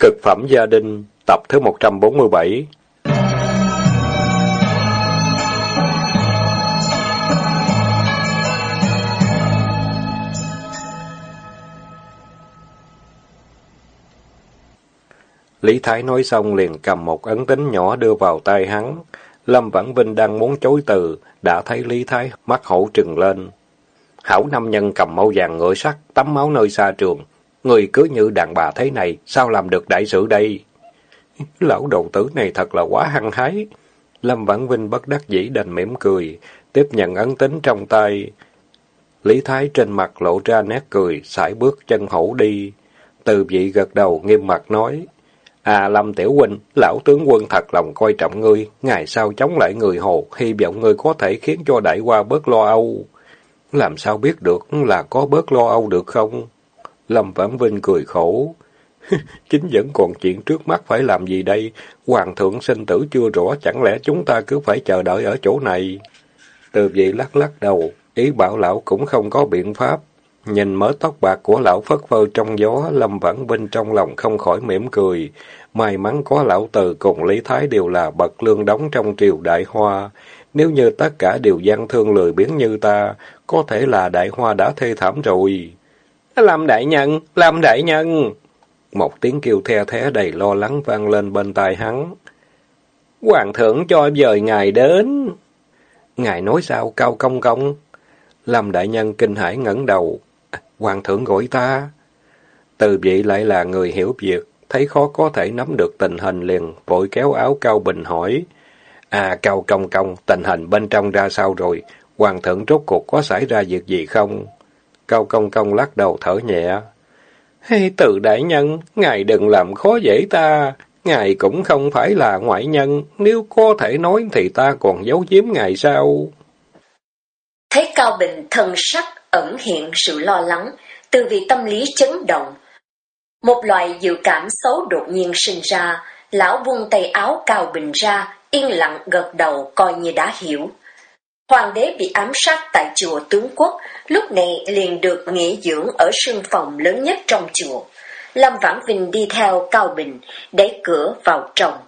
Cực phẩm gia đình, tập thứ 147 Lý Thái nói xong liền cầm một ấn tính nhỏ đưa vào tay hắn. Lâm Vãn Vinh đang muốn chối từ, đã thấy Lý Thái mắt hổ trừng lên. Hảo năm nhân cầm mâu vàng ngựa sắt, tắm máu nơi xa trường. Người cứ như đàn bà thế này, sao làm được đại sự đây? Lão đầu tử này thật là quá hăng hái. Lâm Vãn Vinh bất đắc dĩ đành mỉm cười, tiếp nhận ấn tính trong tay. Lý Thái trên mặt lộ ra nét cười, sải bước chân hổ đi. Từ vị gật đầu nghiêm mặt nói. À Lâm Tiểu Huynh, lão tướng quân thật lòng coi trọng ngươi, ngày sau chống lại người hồ, hy vọng ngươi có thể khiến cho đại qua bớt lo âu. Làm sao biết được là có bớt lo âu được không? Lâm Vãn Vinh cười khổ. Chính vẫn còn chuyện trước mắt phải làm gì đây? Hoàng thượng sinh tử chưa rõ, chẳng lẽ chúng ta cứ phải chờ đợi ở chỗ này? Từ vị lắc lắc đầu, ý bảo lão cũng không có biện pháp. Nhìn mớ tóc bạc của lão phất phơ trong gió, Lâm Vãn Vinh trong lòng không khỏi mỉm cười. May mắn có lão từ cùng Lý Thái đều là bậc lương đóng trong triều đại hoa. Nếu như tất cả đều gian thương lười biếng như ta, có thể là đại hoa đã thê thảm rồi. Lâm đại nhân, Lâm đại nhân! Một tiếng kêu the thế đầy lo lắng vang lên bên tai hắn. Hoàng thượng cho dời ngài đến. Ngài nói sao cao công công? Lâm đại nhân kinh hãi ngẩng đầu. Hoàng thượng gọi ta. Từ vị lại là người hiểu việc, thấy khó có thể nắm được tình hình liền, vội kéo áo Cao Bình hỏi. À, Cao Công Công, tình hình bên trong ra sao rồi? Hoàng thượng rốt cuộc có xảy ra việc gì không? Cao Công Công lắc đầu thở nhẹ. Hey, từ đại nhân, ngài đừng làm khó dễ ta. Ngài cũng không phải là ngoại nhân, nếu có thể nói thì ta còn giấu giếm ngài sao? Thấy Cao Bình thần sắc ẩn hiện sự lo lắng, từ vì tâm lý chấn động. Một loại dự cảm xấu đột nhiên sinh ra, lão buông tay áo Cao Bình ra, yên lặng gật đầu coi như đã hiểu. Hoàng đế bị ám sát tại chùa tướng quốc, lúc này liền được nghỉ dưỡng ở sương phòng lớn nhất trong chùa. Lâm Vãn Vinh đi theo Cao Bình, đẩy cửa vào trong.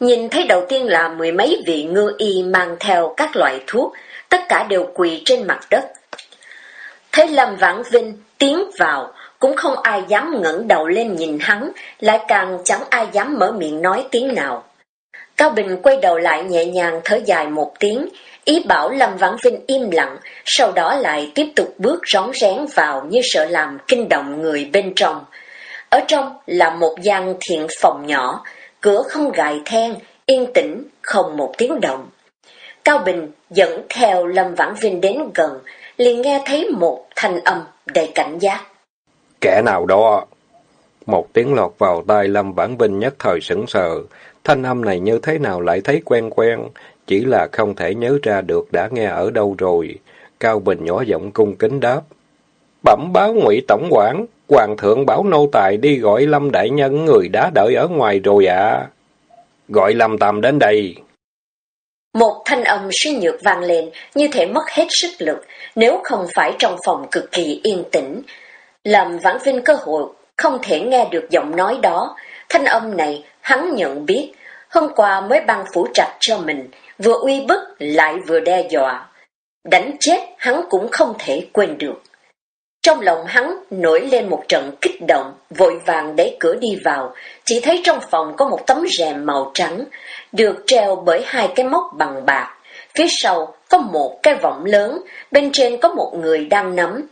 Nhìn thấy đầu tiên là mười mấy vị ngư y mang theo các loại thuốc, tất cả đều quỳ trên mặt đất. Thấy Lâm Vãn Vinh tiến vào, cũng không ai dám ngẩng đầu lên nhìn hắn, lại càng chẳng ai dám mở miệng nói tiếng nào. Cao Bình quay đầu lại nhẹ nhàng thở dài một tiếng, ý bảo Lâm Vãn Vinh im lặng, sau đó lại tiếp tục bước rón rén vào như sợ làm kinh động người bên trong. Ở trong là một gian thiện phòng nhỏ, cửa không gài then, yên tĩnh, không một tiếng động. Cao Bình dẫn theo Lâm Vãn Vinh đến gần, liền nghe thấy một thanh âm đầy cảnh giác. Kẻ nào đó? Một tiếng lọt vào tai Lâm Vãn Vinh nhất thời sững sờ. Thanh âm này như thế nào lại thấy quen quen, chỉ là không thể nhớ ra được đã nghe ở đâu rồi. Cao Bình nhỏ giọng cung kính đáp. Bẩm báo ngụy Tổng quản, Hoàng thượng bảo nô tài đi gọi Lâm Đại Nhân người đã đợi ở ngoài rồi ạ. Gọi Lâm Tam đến đây. Một thanh âm suy nhược vang lên, như thể mất hết sức lực, nếu không phải trong phòng cực kỳ yên tĩnh. Lâm Vãn Vinh cơ hội không thể nghe được giọng nói đó. Thanh âm này hắn nhận biết, hôm qua mới ban phủ trạch cho mình, vừa uy bức lại vừa đe dọa. Đánh chết hắn cũng không thể quên được. Trong lòng hắn nổi lên một trận kích động, vội vàng đẩy cửa đi vào, chỉ thấy trong phòng có một tấm rèm màu trắng, được treo bởi hai cái móc bằng bạc. Phía sau có một cái vọng lớn, bên trên có một người đang nắm.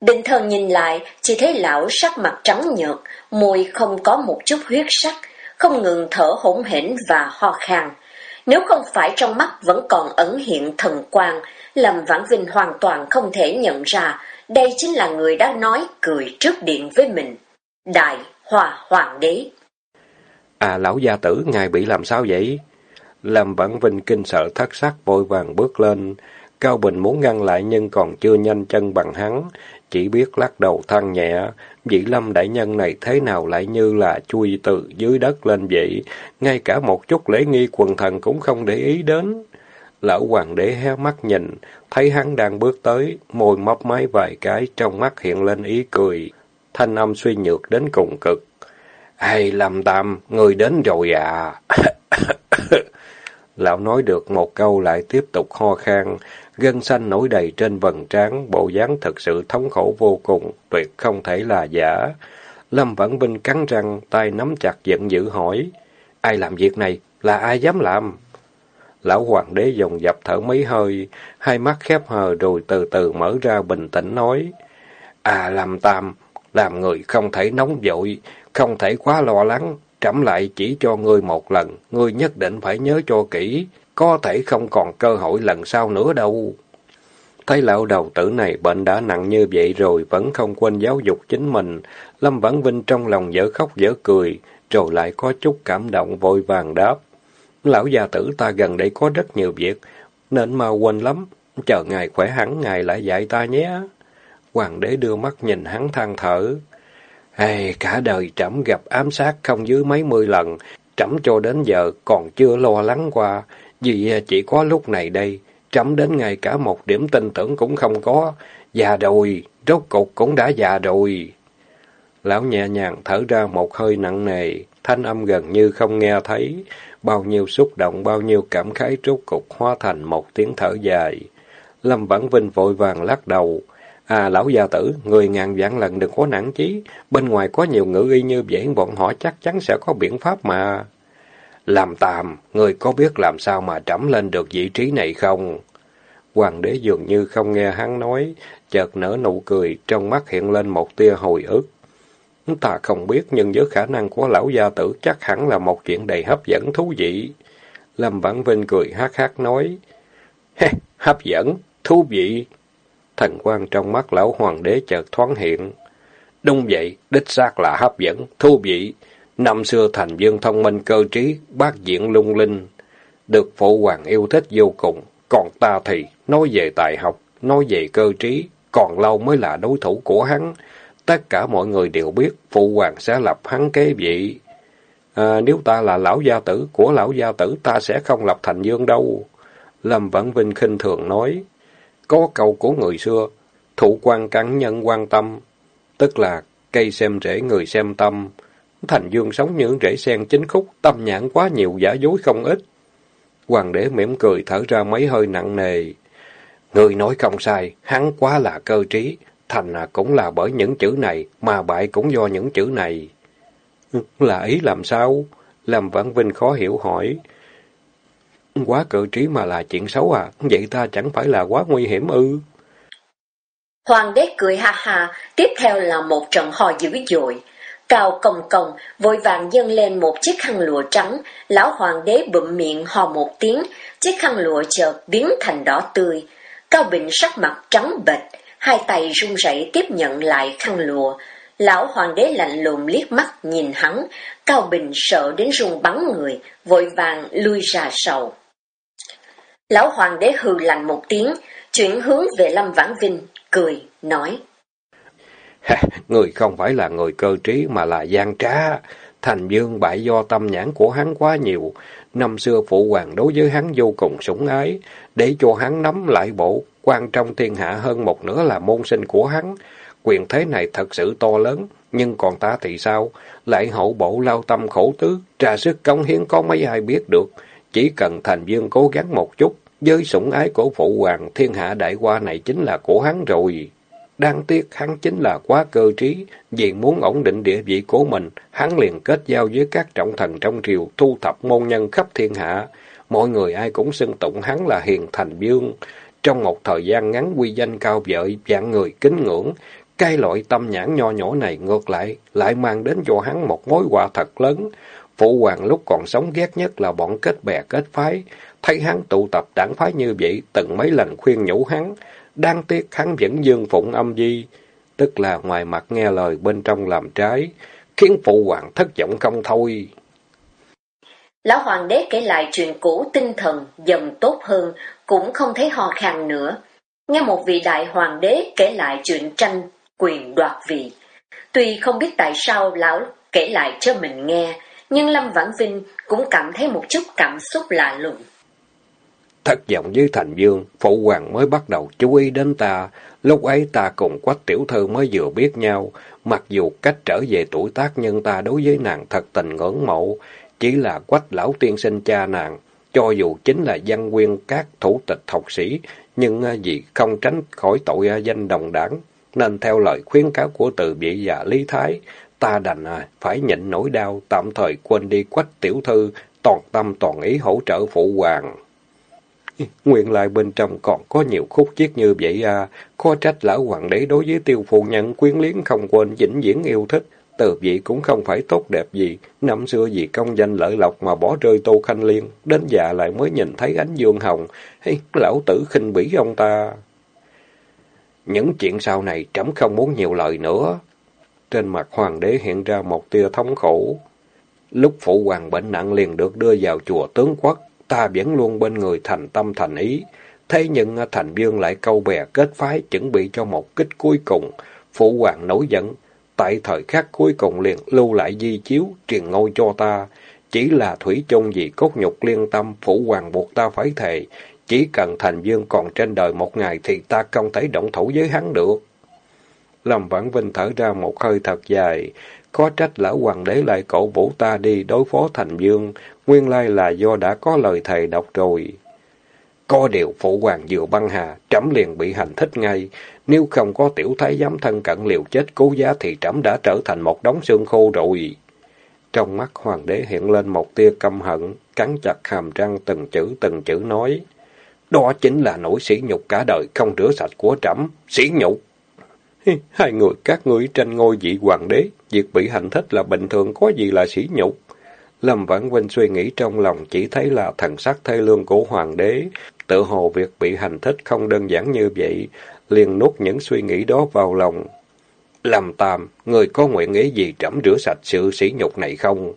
Định thần nhìn lại, chỉ thấy lão sắc mặt trắng nhợt, môi không có một chút huyết sắc, không ngừng thở hỗn hển và ho khan. Nếu không phải trong mắt vẫn còn ẩn hiện thần quang, Lâm Vãn Vinh hoàn toàn không thể nhận ra đây chính là người đã nói cười trước điện với mình. Đại Hòa Hoàng đế. À lão gia tử, ngài bị làm sao vậy? Lâm Vãn Vinh kinh sợ thất sắc vội vàng bước lên. Cao Bình muốn ngăn lại nhưng còn chưa nhanh chân bằng hắn, chỉ biết lắc đầu than nhẹ. Vị lâm đại nhân này thế nào lại như là chui từ dưới đất lên vậy, ngay cả một chút lễ nghi quần thần cũng không để ý đến. Lão hoàng đế hé mắt nhìn, thấy hắn đang bước tới, môi mấp máy vài cái, trong mắt hiện lên ý cười, thanh âm suy nhược đến cùng cực. Hay làm tạm người đến rồi à? Lão nói được một câu lại tiếp tục ho khan, gân xanh nổi đầy trên vầng trán, bộ dáng thật sự thống khổ vô cùng, tuyệt không thể là giả. Lâm Vãn Vinh cắn răng, tay nắm chặt giận dữ hỏi, ai làm việc này, là ai dám làm? Lão hoàng đế dòng dập thở mấy hơi, hai mắt khép hờ rồi từ từ mở ra bình tĩnh nói, À làm tam, làm người không thể nóng vội, không thể quá lo lắng, trẫm lại chỉ cho ngươi một lần, ngươi nhất định phải nhớ cho kỹ, có thể không còn cơ hội lần sau nữa đâu. Thấy lão đầu tử này bệnh đã nặng như vậy rồi vẫn không quên giáo dục chính mình, Lâm Vãn Vinh trong lòng dở khóc dở cười, rồi lại có chút cảm động vội vàng đáp. Lão gia tử ta gần đây có rất nhiều việc, nên mau quên lắm, chờ ngài khỏe hẳn ngài lại dạy ta nhé. Hoàng đế đưa mắt nhìn hắn than thở. Hey, cả đời trẫm gặp ám sát không dưới mấy mươi lần, trẫm cho đến giờ còn chưa lo lắng qua, vì à, chỉ có lúc này đây, trẫm đến ngay cả một điểm tin tưởng cũng không có, già rồi, rốt cục cũng đã già rồi. Lão nhẹ nhàng thở ra một hơi nặng nề, thanh âm gần như không nghe thấy, bao nhiêu xúc động, bao nhiêu cảm khái rốt cục hóa thành một tiếng thở dài. Lâm Vãn Vinh vội vàng lắc đầu, À, lão gia tử, người ngàn vạn lần đừng có nản chí. Bên ngoài có nhiều ngữ y như vậy, bọn họ chắc chắn sẽ có biện pháp mà. Làm tạm, người có biết làm sao mà trẫm lên được vị trí này không? Hoàng đế dường như không nghe hắn nói, chợt nở nụ cười, trong mắt hiện lên một tia hồi ức. Ta không biết, nhưng với khả năng của lão gia tử chắc hẳn là một chuyện đầy hấp dẫn thú vị. Lâm Vãn Vinh cười hát hát nói, hấp dẫn, thú vị. Thần quan trong mắt lão hoàng đế chợt thoáng hiện. Đúng vậy, đích xác là hấp dẫn, thú vị. Năm xưa thành dương thông minh cơ trí, bác diện lung linh. Được phụ hoàng yêu thích vô cùng. Còn ta thì, nói về tài học, nói về cơ trí, còn lâu mới là đối thủ của hắn. Tất cả mọi người đều biết phụ hoàng sẽ lập hắn kế vị. À, nếu ta là lão gia tử của lão gia tử, ta sẽ không lập thành dương đâu. Lâm Vãn Vinh khinh thường nói. Có câu của người xưa, thụ quan cắn nhân quan tâm, tức là cây xem rễ người xem tâm. Thành Dương sống những rễ sen chính khúc, tâm nhãn quá nhiều giả dối không ít. Hoàng đế mỉm cười thở ra mấy hơi nặng nề. Người nói không sai, hắn quá là cơ trí, thành cũng là bởi những chữ này, mà bại cũng do những chữ này. Là ý làm sao? Làm Vãn Vinh khó hiểu hỏi. Quá cự trí mà là chuyện xấu à, vậy ta chẳng phải là quá nguy hiểm ư? Hoàng đế cười ha ha, tiếp theo là một trận hò dữ dội. Cao công công vội vàng dâng lên một chiếc khăn lụa trắng, lão hoàng đế bụm miệng hò một tiếng, chiếc khăn lụa chợt biến thành đỏ tươi. Cao Bình sắc mặt trắng bệch, hai tay run rẩy tiếp nhận lại khăn lụa. Lão hoàng đế lạnh lùng liếc mắt nhìn hắn, Cao Bình sợ đến run bắn người, vội vàng lui ra sầu Lão hoàng đế hừ lạnh một tiếng, chuyển hướng về Lâm Vãn Vinh, cười, nói. người không phải là người cơ trí mà là gian trá. Thành dương bại do tâm nhãn của hắn quá nhiều. Năm xưa phụ hoàng đối với hắn vô cùng sủng ái, để cho hắn nắm lại bộ, quan trong thiên hạ hơn một nửa là môn sinh của hắn. Quyền thế này thật sự to lớn, nhưng còn ta thì sao? Lại hậu bộ lao tâm khổ tứ, trà sức cống hiến có mấy ai biết được. Chỉ cần thành dương cố gắng một chút, với sủng ái của phụ hoàng, thiên hạ đại qua này chính là của hắn rồi. Đáng tiếc hắn chính là quá cơ trí, vì muốn ổn định địa vị của mình, hắn liền kết giao với các trọng thần trong triều, thu thập môn nhân khắp thiên hạ. Mọi người ai cũng xưng tụng hắn là hiền thành vương. Trong một thời gian ngắn quy danh cao vợi, dạng người kính ngưỡng, cái loại tâm nhãn nho nhỏ này ngược lại, lại mang đến cho hắn một mối quà thật lớn. Phụ hoàng lúc còn sống ghét nhất là bọn kết bè kết phái, thấy hắn tụ tập đảng phái như vậy, từng mấy lần khuyên nhủ hắn, đáng tiếc hắn vẫn dương phụng âm di, tức là ngoài mặt nghe lời bên trong làm trái, khiến phụ hoàng thất vọng không thôi. Lão hoàng đế kể lại chuyện cũ tinh thần dần tốt hơn, cũng không thấy ho khan nữa. Nghe một vị đại hoàng đế kể lại chuyện tranh quyền đoạt vị. Tuy không biết tại sao lão kể lại cho mình nghe, nhưng Lâm Vãn Vinh cũng cảm thấy một chút cảm xúc lạ lùng. Thất vọng với thành dương, phụ hoàng mới bắt đầu chú ý đến ta. Lúc ấy ta cùng quách tiểu thư mới vừa biết nhau. Mặc dù cách trở về tuổi tác nhưng ta đối với nàng thật tình ngưỡng mộ. Chỉ là quách lão tiên sinh cha nàng. Cho dù chính là văn quyên các thủ tịch học sĩ, nhưng à, vì không tránh khỏi tội à, danh đồng đảng, nên theo lời khuyến cáo của từ vị và Lý Thái, ta đành à, phải nhịn nỗi đau, tạm thời quên đi quách tiểu thư, toàn tâm toàn ý hỗ trợ phụ hoàng nguyện lại bên trong còn có nhiều khúc chiết như vậy à, khó trách lão hoàng đế đối với tiêu phụ nhân quyến liếng không quên vĩnh viễn yêu thích. Từ vị cũng không phải tốt đẹp gì, năm xưa vì công danh lợi lộc mà bỏ rơi Tô Khanh Liên, đến già lại mới nhìn thấy ánh dương hồng, hey, lão tử khinh bỉ ông ta. Những chuyện sau này trẫm không muốn nhiều lời nữa. Trên mặt hoàng đế hiện ra một tia thống khổ. Lúc phụ hoàng bệnh nặng liền được đưa vào chùa tướng quốc, ta vẫn luôn bên người thành tâm thành ý. Thế nhưng thành viên lại câu bè kết phái chuẩn bị cho một kích cuối cùng. Phụ hoàng nổi giận, tại thời khắc cuối cùng liền lưu lại di chiếu, truyền ngôi cho ta. Chỉ là thủy chung vì cốt nhục liên tâm, phụ hoàng buộc ta phải thề. Chỉ cần thành dương còn trên đời một ngày thì ta không thể động thủ với hắn được. Lâm Vãn Vinh thở ra một hơi thật dài. Có trách lão hoàng đế lại cậu vũ ta đi đối phó thành dương. Nguyên lai là do đã có lời thầy đọc rồi. Có điều phụ hoàng vừa băng hà, trẫm liền bị hành thích ngay. Nếu không có tiểu thái giám thân cận liều chết cố giá thì trẫm đã trở thành một đống xương khô rồi. Trong mắt hoàng đế hiện lên một tia căm hận, cắn chặt hàm răng từng chữ từng chữ nói. Đó chính là nỗi sỉ nhục cả đời không rửa sạch của trẫm, sỉ nhục. Hai người các ngươi tranh ngôi vị hoàng đế, việc bị hành thích là bình thường có gì là sỉ nhục. Lâm Vãn Vinh suy nghĩ trong lòng chỉ thấy là thần sắc thê lương của hoàng đế, tự hồ việc bị hành thích không đơn giản như vậy, liền nuốt những suy nghĩ đó vào lòng. Lâm Tam, người có nguyện ý gì trẫm rửa sạch sự sỉ nhục này không?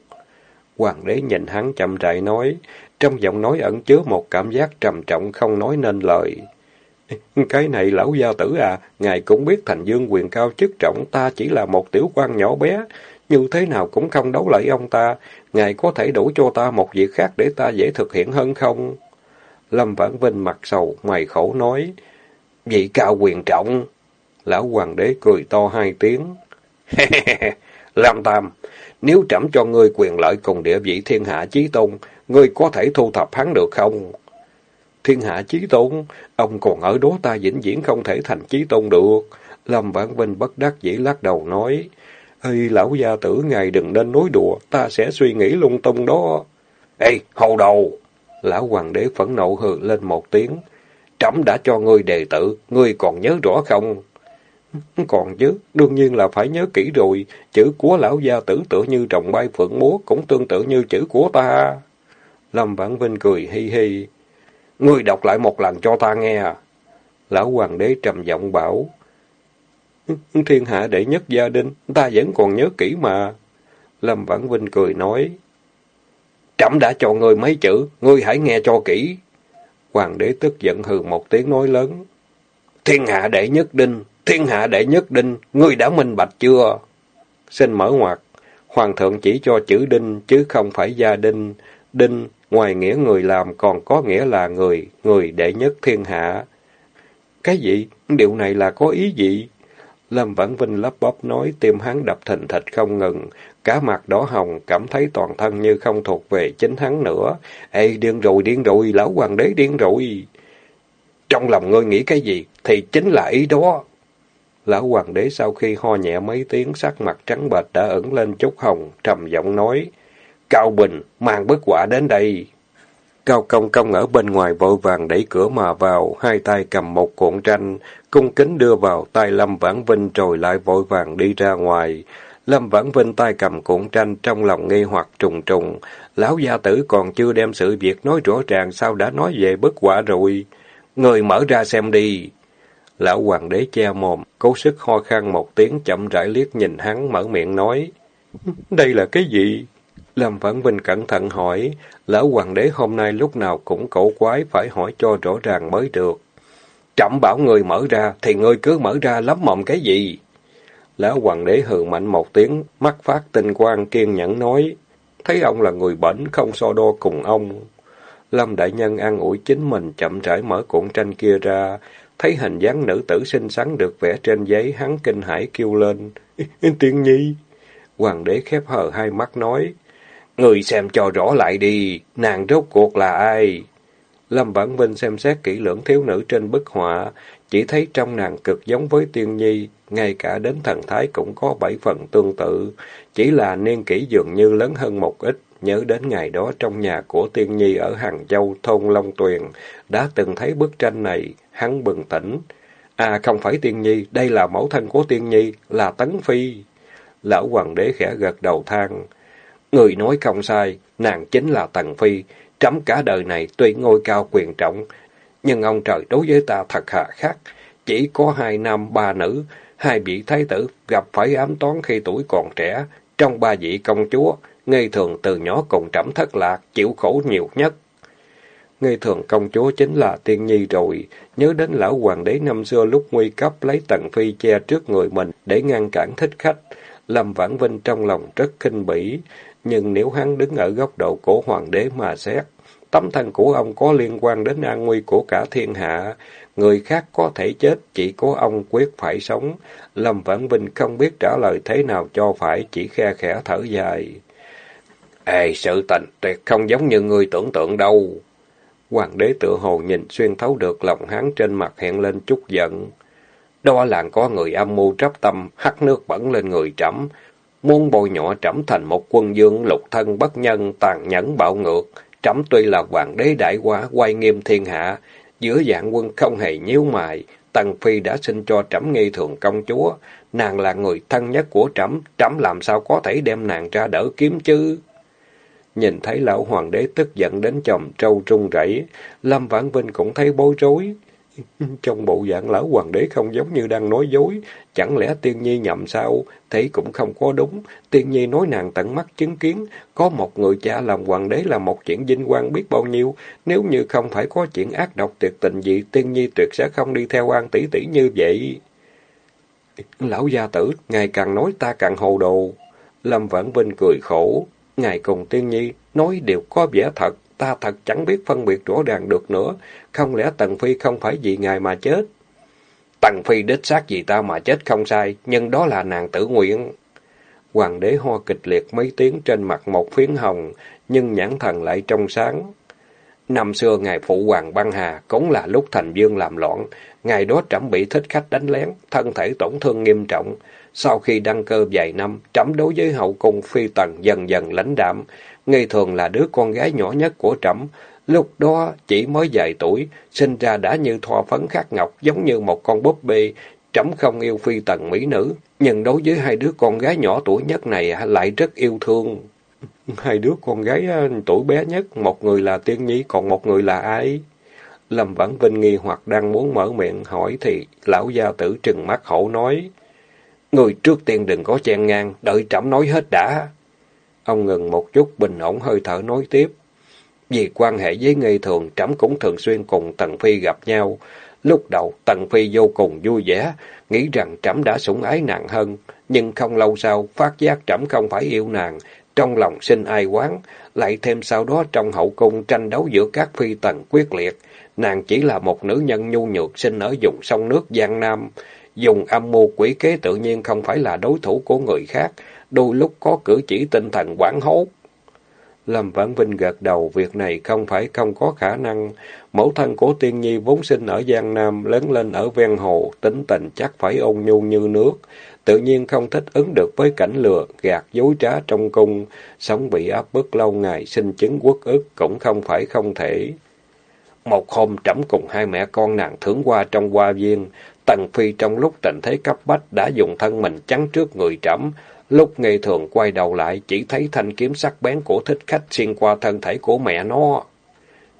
Hoàng đế nhìn hắn chậm rãi nói, trong giọng nói ẩn chứa một cảm giác trầm trọng không nói nên lời. Cái này lão gia tử à, ngài cũng biết thành dương quyền cao chức trọng, ta chỉ là một tiểu quan nhỏ bé, như thế nào cũng không đấu lại ông ta, ngài có thể đủ cho ta một việc khác để ta dễ thực hiện hơn không? Lâm Vãn Vinh mặt sầu, mày khổ nói, vị cao quyền trọng. Lão hoàng đế cười to hai tiếng. Lam Tam, nếu trẫm cho ngươi quyền lợi cùng địa vị thiên hạ chí tôn, ngươi có thể thu thập hắn được không? Thiên hạ chí tôn, ông còn ở đó ta vĩnh viễn không thể thành chí tôn được. Lâm Vãn Vinh bất đắc dĩ lắc đầu nói, Ê, lão gia tử ngài đừng nên nói đùa, ta sẽ suy nghĩ lung tung đó. Ê, hầu đầu! Lão hoàng đế phẫn nộ hừ lên một tiếng. Trẫm đã cho ngươi đề tử, ngươi còn nhớ rõ không? Còn chứ, đương nhiên là phải nhớ kỹ rồi. Chữ của lão gia tử tựa như trồng bay phượng múa, cũng tương tự như chữ của ta. Lâm Vãn Vinh cười hi hi. Ngươi đọc lại một lần cho ta nghe. Lão hoàng đế trầm giọng bảo. Thiên hạ đệ nhất gia đình, ta vẫn còn nhớ kỹ mà. Lâm Vãn Vinh cười nói. Trẫm đã cho ngươi mấy chữ, ngươi hãy nghe cho kỹ. Hoàng đế tức giận hừ một tiếng nói lớn. Thiên hạ đệ nhất đinh, thiên hạ đệ nhất đinh, ngươi đã minh bạch chưa? Xin mở ngoặt, hoàng thượng chỉ cho chữ đinh chứ không phải gia đinh. Đinh, ngoài nghĩa người làm còn có nghĩa là người, người đệ nhất thiên hạ. Cái gì? Điều này là có ý gì? Lâm Vãn Vinh lắp bắp nói, tim hắn đập thình thịch không ngừng, cả mặt đỏ hồng, cảm thấy toàn thân như không thuộc về chính hắn nữa. Ê, điên rồi, điên rồi, lão hoàng đế điên rồi. Trong lòng ngươi nghĩ cái gì, thì chính là ý đó. Lão hoàng đế sau khi ho nhẹ mấy tiếng, sắc mặt trắng bệch đã ẩn lên chút hồng, trầm giọng nói, Cao Bình, mang bức quả đến đây. Cao Công Công ở bên ngoài vội vàng đẩy cửa mà vào, hai tay cầm một cuộn tranh, cung kính đưa vào tay Lâm Vãn Vinh rồi lại vội vàng đi ra ngoài. Lâm Vãn Vinh tay cầm cuộn tranh trong lòng nghi hoặc trùng trùng. Lão gia tử còn chưa đem sự việc nói rõ ràng sao đã nói về bức quả rồi. Người mở ra xem đi. Lão hoàng đế che mồm, cố sức ho khăn một tiếng chậm rãi liếc nhìn hắn mở miệng nói. Đây là cái gì? Lâm Vãn Vinh cẩn thận hỏi, lão hoàng đế hôm nay lúc nào cũng cổ quái phải hỏi cho rõ ràng mới được. Chậm bảo người mở ra, thì ngươi cứ mở ra lắm mộng cái gì? Lão hoàng đế hừ mạnh một tiếng, mắt phát tinh quang kiên nhẫn nói, thấy ông là người bệnh, không so đo cùng ông. Lâm Đại Nhân an ủi chính mình chậm rãi mở cuộn tranh kia ra, thấy hình dáng nữ tử xinh xắn được vẽ trên giấy, hắn kinh hãi kêu lên. Tiên nhi! Hoàng đế khép hờ hai mắt nói. Người xem cho rõ lại đi, nàng rốt cuộc là ai? Lâm Vãn Vinh xem xét kỹ lưỡng thiếu nữ trên bức họa, chỉ thấy trong nàng cực giống với tiên nhi, ngay cả đến thần thái cũng có bảy phần tương tự, chỉ là niên kỷ dường như lớn hơn một ít. Nhớ đến ngày đó trong nhà của tiên nhi ở Hàng Châu, thôn Long Tuyền, đã từng thấy bức tranh này, hắn bừng tỉnh. À không phải tiên nhi, đây là mẫu thân của tiên nhi, là Tấn Phi. Lão hoàng đế khẽ gật đầu than. Người nói không sai, nàng chính là Tần Phi, trẫm cả đời này tuy ngôi cao quyền trọng, nhưng ông trời đối với ta thật hạ khắc. Chỉ có hai nam ba nữ, hai vị thái tử gặp phải ám toán khi tuổi còn trẻ, trong ba vị công chúa, ngây thường từ nhỏ cùng trẫm thất lạc, chịu khổ nhiều nhất. Ngây thường công chúa chính là tiên nhi rồi, nhớ đến lão hoàng đế năm xưa lúc nguy cấp lấy tần phi che trước người mình để ngăn cản thích khách. Lâm Vãn Vinh trong lòng rất kinh bỉ, nhưng nếu hắn đứng ở góc độ của hoàng đế mà xét, tấm thân của ông có liên quan đến an nguy của cả thiên hạ, người khác có thể chết, chỉ có ông quyết phải sống. Lâm Vãn Vinh không biết trả lời thế nào cho phải, chỉ khe khẽ thở dài. Ê, sự tình tuyệt không giống như người tưởng tượng đâu. Hoàng đế tự hồ nhìn xuyên thấu được lòng hắn trên mặt hiện lên chút giận. Đó là có người âm mưu trắp tâm, hắt nước bẩn lên người trẫm muốn bồi nhọ trẫm thành một quân dương lục thân bất nhân, tàn nhẫn bạo ngược. Trẫm tuy là hoàng đế đại quá, quay nghiêm thiên hạ, giữa dạng quân không hề nhíu mày. Tần Phi đã xin cho trẫm nghi thường công chúa, nàng là người thân nhất của trẫm, trẫm làm sao có thể đem nàng ra đỡ kiếm chứ? Nhìn thấy lão hoàng đế tức giận đến chồng trâu trung rẩy, Lâm Vãn Vinh cũng thấy bối rối. Trong bộ dạng lão hoàng đế không giống như đang nói dối, chẳng lẽ tiên nhi nhầm sao? Thế cũng không có đúng. Tiên nhi nói nàng tận mắt chứng kiến, có một người cha làm hoàng đế là một chuyện vinh quang biết bao nhiêu. Nếu như không phải có chuyện ác độc tuyệt tình gì, tiên nhi tuyệt sẽ không đi theo an tỷ tỷ như vậy. Lão gia tử, ngày càng nói ta càng hồ đồ. Lâm Vãn Vinh cười khổ. Ngài cùng tiên nhi nói đều có vẻ thật, ta thật chẳng biết phân biệt rõ ràng được nữa. Không lẽ Tần Phi không phải vì ngài mà chết? Tần Phi đích xác vì ta mà chết không sai, nhưng đó là nàng tử nguyện. Hoàng đế ho kịch liệt mấy tiếng trên mặt một phiến hồng, nhưng nhãn thần lại trong sáng. Năm xưa ngài phụ hoàng băng hà, cũng là lúc thành dương làm loạn. Ngày đó trẫm bị thích khách đánh lén, thân thể tổn thương nghiêm trọng. Sau khi đăng cơ vài năm, trẫm đối với hậu cung phi tần dần dần lãnh đạm. Nghi thường là đứa con gái nhỏ nhất của trẫm. Lúc đó chỉ mới vài tuổi, sinh ra đã như thoa phấn khắc ngọc, giống như một con búp bê. Trẫm không yêu phi tần mỹ nữ, nhưng đối với hai đứa con gái nhỏ tuổi nhất này lại rất yêu thương. Hai đứa con gái ờ, tuổi bé nhất, một người là Tiên Nhi, còn một người là ai? Lâm Vãn Vinh nghi hoặc đang muốn mở miệng hỏi thì lão gia tử trừng mắt khổ nói. Người trước tiên đừng có chen ngang, đợi trẫm nói hết đã. Ông ngừng một chút, bình ổn hơi thở nói tiếp. Vì quan hệ với nghi thường, trẫm cũng thường xuyên cùng Tần Phi gặp nhau. Lúc đầu, Tần Phi vô cùng vui vẻ, nghĩ rằng trẫm đã sủng ái nàng hơn. Nhưng không lâu sau, phát giác trẫm không phải yêu nàng, trong lòng sinh ai quán. Lại thêm sau đó trong hậu cung tranh đấu giữa các phi tần quyết liệt. Nàng chỉ là một nữ nhân nhu nhược sinh ở vùng sông nước Giang Nam. Dùng âm mưu quỷ kế tự nhiên không phải là đối thủ của người khác, đôi lúc có cử chỉ tinh thần quảng hốt. Lâm Vãn Vinh gật đầu, việc này không phải không có khả năng. Mẫu thân của Tiên Nhi vốn sinh ở Giang Nam, lớn lên ở ven hồ, tính tình chắc phải ôn nhu như nước. Tự nhiên không thích ứng được với cảnh lừa, gạt dối trá trong cung, sống bị áp bức lâu ngày, sinh chứng quốc ức cũng không phải không thể. Một hôm trẫm cùng hai mẹ con nàng thưởng qua trong hoa viên, Tần Phi trong lúc tình thế cấp bách đã dùng thân mình chắn trước người trẫm, lúc ngây thường quay đầu lại chỉ thấy thanh kiếm sắc bén của thích khách xuyên qua thân thể của mẹ nó.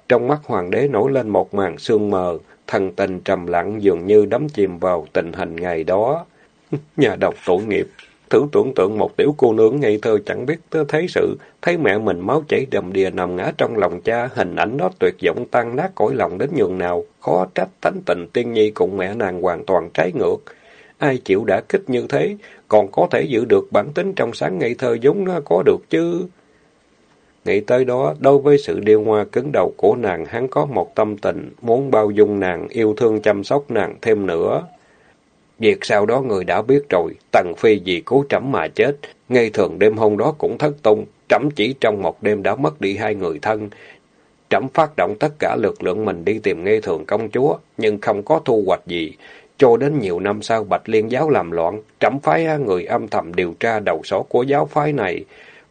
Trong mắt hoàng đế nổi lên một màn sương mờ, thần tình trầm lặng dường như đắm chìm vào tình hình ngày đó. Nhà độc tội nghiệp, thử tưởng tượng một tiểu cô nương ngây thơ chẳng biết thấy sự, thấy mẹ mình máu chảy đầm đìa nằm ngã trong lòng cha, hình ảnh đó tuyệt vọng tan nát cõi lòng đến nhường nào, khó trách tánh tình tiên nhi cùng mẹ nàng hoàn toàn trái ngược. Ai chịu đã kích như thế, còn có thể giữ được bản tính trong sáng ngây thơ giống nó có được chứ. Nghĩ tới đó, đối với sự điêu hoa cứng đầu của nàng, hắn có một tâm tình, muốn bao dung nàng, yêu thương chăm sóc nàng thêm nữa. Việc sau đó người đã biết rồi, Tần Phi vì cố trẫm mà chết, ngay thường đêm hôm đó cũng thất tung, trẫm chỉ trong một đêm đã mất đi hai người thân. Trẫm phát động tất cả lực lượng mình đi tìm ngay thường công chúa, nhưng không có thu hoạch gì. Cho đến nhiều năm sau Bạch Liên giáo làm loạn, trẫm phái người âm thầm điều tra đầu sổ của giáo phái này.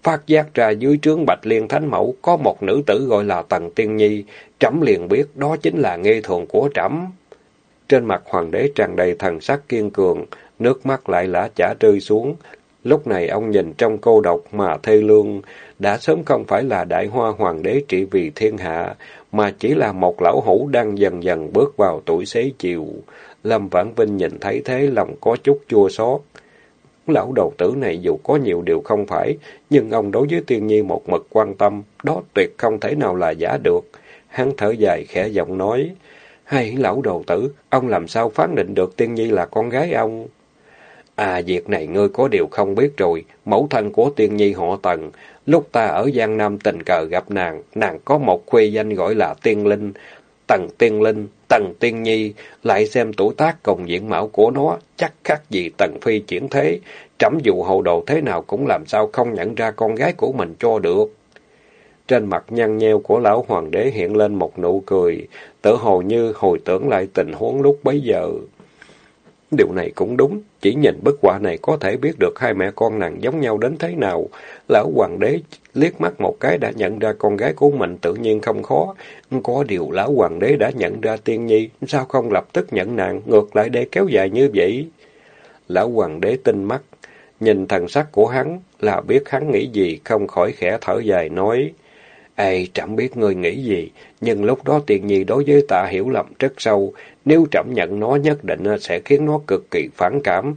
Phát giác ra dưới trướng Bạch Liên Thánh Mẫu có một nữ tử gọi là Tần Tiên Nhi, trẫm liền biết đó chính là nghe thường của trẫm. Trên mặt hoàng đế tràn đầy thần sắc kiên cường, nước mắt lại lã chả rơi xuống. Lúc này ông nhìn trong cô độc mà thê lương, đã sớm không phải là đại hoa hoàng đế trị vì thiên hạ, mà chỉ là một lão hủ đang dần dần bước vào tuổi xế chiều. Lâm Vãn Vinh nhìn thấy thế lòng có chút chua xót. Lão đầu tử này dù có nhiều điều không phải, nhưng ông đối với tiên nhi một mực quan tâm, đó tuyệt không thể nào là giả được. Hắn thở dài khẽ giọng nói, hay lão đầu tử, ông làm sao phán định được tiên nhi là con gái ông? À, việc này ngươi có điều không biết rồi, mẫu thân của tiên nhi họ tần. Lúc ta ở Giang Nam tình cờ gặp nàng, nàng có một khuê danh gọi là tiên linh. Tần tiên linh, tần tiên nhi, lại xem tuổi tác cùng diện mạo của nó, chắc khác gì tần phi chuyển thế. Trẫm dù hầu đồ thế nào cũng làm sao không nhận ra con gái của mình cho được. Trên mặt nhăn nheo của lão hoàng đế hiện lên một nụ cười, tự hồ như hồi tưởng lại tình huống lúc bấy giờ. Điều này cũng đúng, chỉ nhìn bức họa này có thể biết được hai mẹ con nàng giống nhau đến thế nào. Lão hoàng đế liếc mắt một cái đã nhận ra con gái của mình tự nhiên không khó. Có điều lão hoàng đế đã nhận ra tiên nhi, sao không lập tức nhận nàng, ngược lại để kéo dài như vậy? Lão hoàng đế tinh mắt, nhìn thần sắc của hắn là biết hắn nghĩ gì, không khỏi khẽ thở dài nói. Ê, trẫm biết ngươi nghĩ gì, nhưng lúc đó tiền nhi đối với ta hiểu lầm rất sâu, nếu trẫm nhận nó nhất định sẽ khiến nó cực kỳ phản cảm.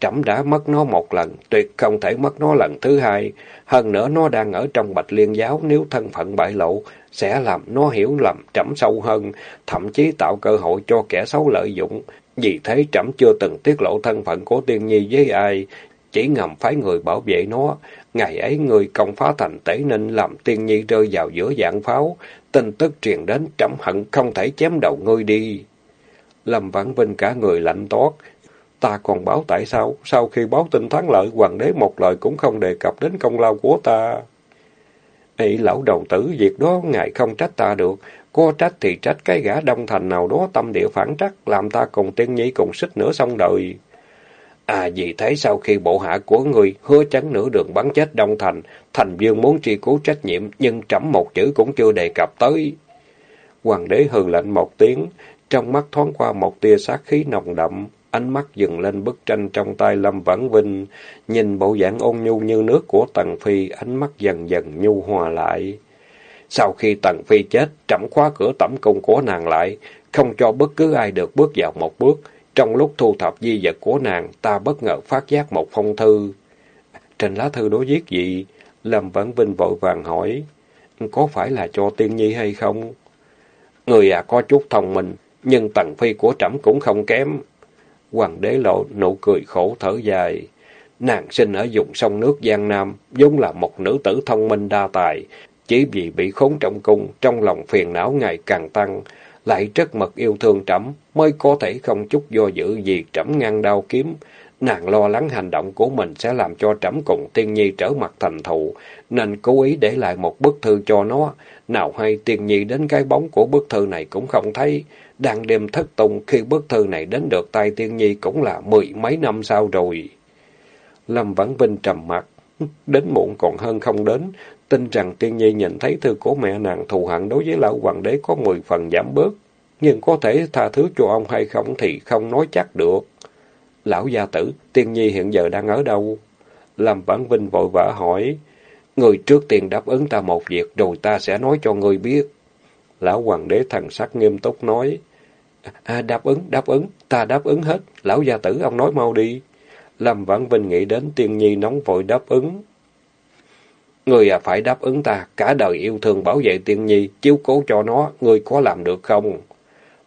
Trẫm đã mất nó một lần, tuyệt không thể mất nó lần thứ hai. Hơn nữa nó đang ở trong bạch liên giáo, nếu thân phận bại lộ, sẽ làm nó hiểu lầm trẫm sâu hơn, thậm chí tạo cơ hội cho kẻ xấu lợi dụng. Vì thế trẫm chưa từng tiết lộ thân phận của tiên nhi với ai, chỉ ngầm phái người bảo vệ nó. Ngày ấy người công phá thành tế nên làm tiên nhi rơi vào giữa dạng pháo. Tin tức truyền đến trẫm hận không thể chém đầu ngươi đi. Lâm Vãn Vinh cả người lạnh toát. Ta còn báo tại sao? Sau khi báo tin thắng lợi, hoàng đế một lời cũng không đề cập đến công lao của ta. Ê, lão đầu tử, việc đó ngài không trách ta được. Có trách thì trách cái gã đông thành nào đó tâm địa phản trắc, làm ta cùng tiên nhi cùng xích nữa xong đời. À vì thế sau khi bộ hạ của ngươi hứa chắn nửa đường bắn chết Đông Thành, Thành Dương muốn truy cứu trách nhiệm, nhưng trẫm một chữ cũng chưa đề cập tới. Hoàng đế hừ lạnh một tiếng, trong mắt thoáng qua một tia sát khí nồng đậm, ánh mắt dừng lên bức tranh trong tay Lâm Vãn Vinh, nhìn bộ dạng ôn nhu như nước của Tần Phi, ánh mắt dần dần nhu hòa lại. Sau khi Tần Phi chết, trẫm khóa cửa tẩm cung của nàng lại, không cho bất cứ ai được bước vào một bước, trong lúc thu thập di vật của nàng, ta bất ngờ phát giác một phong thư. Trên lá thư đối viết gì? Lâm Vãn Vinh vội vàng hỏi. Có phải là cho tiên nhi hay không? Người à có chút thông minh, nhưng tần phi của trẫm cũng không kém. Hoàng đế lộ nụ cười khổ thở dài. Nàng sinh ở vùng sông nước Giang Nam, vốn là một nữ tử thông minh đa tài. Chỉ vì bị khốn trong cung, trong lòng phiền não ngày càng tăng, lại rất mật yêu thương trẫm mới có thể không chút do dự gì trẫm ngăn đao kiếm. Nàng lo lắng hành động của mình sẽ làm cho trẫm cùng tiên nhi trở mặt thành thù, nên cố ý để lại một bức thư cho nó. Nào hay tiên nhi đến cái bóng của bức thư này cũng không thấy. Đang đêm thất tung khi bức thư này đến được tay tiên nhi cũng là mười mấy năm sau rồi. Lâm Vãn Vinh trầm mặt, đến muộn còn hơn không đến, tin rằng tiên nhi nhìn thấy thư của mẹ nàng thù hận đối với lão hoàng đế có mười phần giảm bớt, nhưng có thể tha thứ cho ông hay không thì không nói chắc được. Lão gia tử, tiên nhi hiện giờ đang ở đâu? Lâm Vãn Vinh vội vã hỏi, người trước tiên đáp ứng ta một việc rồi ta sẽ nói cho người biết. Lão hoàng đế thần sắc nghiêm túc nói, À, đáp ứng, đáp ứng, ta đáp ứng hết. Lão gia tử, ông nói mau đi. Lâm Vãn Vinh nghĩ đến tiên nhi nóng vội đáp ứng. Người à phải đáp ứng ta, cả đời yêu thương bảo vệ tiên nhi, chiếu cố cho nó, người có làm được không?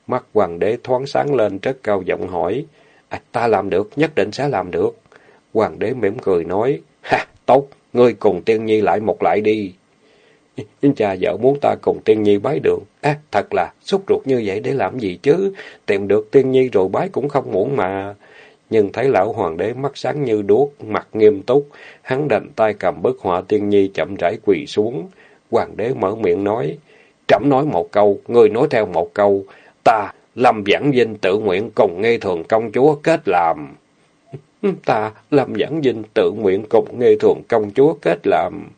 Mắt hoàng đế thoáng sáng lên rất cao giọng hỏi. À, ta làm được, nhất định sẽ làm được. Hoàng đế mỉm cười nói, ha, tốt, ngươi cùng tiên nhi lại một lại đi. Cha vợ muốn ta cùng tiên nhi bái đường. À, thật là, xúc ruột như vậy để làm gì chứ? Tìm được tiên nhi rồi bái cũng không muốn mà. Nhưng thấy lão hoàng đế mắt sáng như đuốc, mặt nghiêm túc, hắn đành tay cầm bức họa tiên nhi chậm rãi quỳ xuống. Hoàng đế mở miệng nói, trẫm nói một câu, người nói theo một câu, ta, Lâm Vãn Vinh tự nguyện cùng nghe thường công chúa kết làm. Ta, Lâm Vãn Vinh tự nguyện cùng nghe thường công chúa kết làm.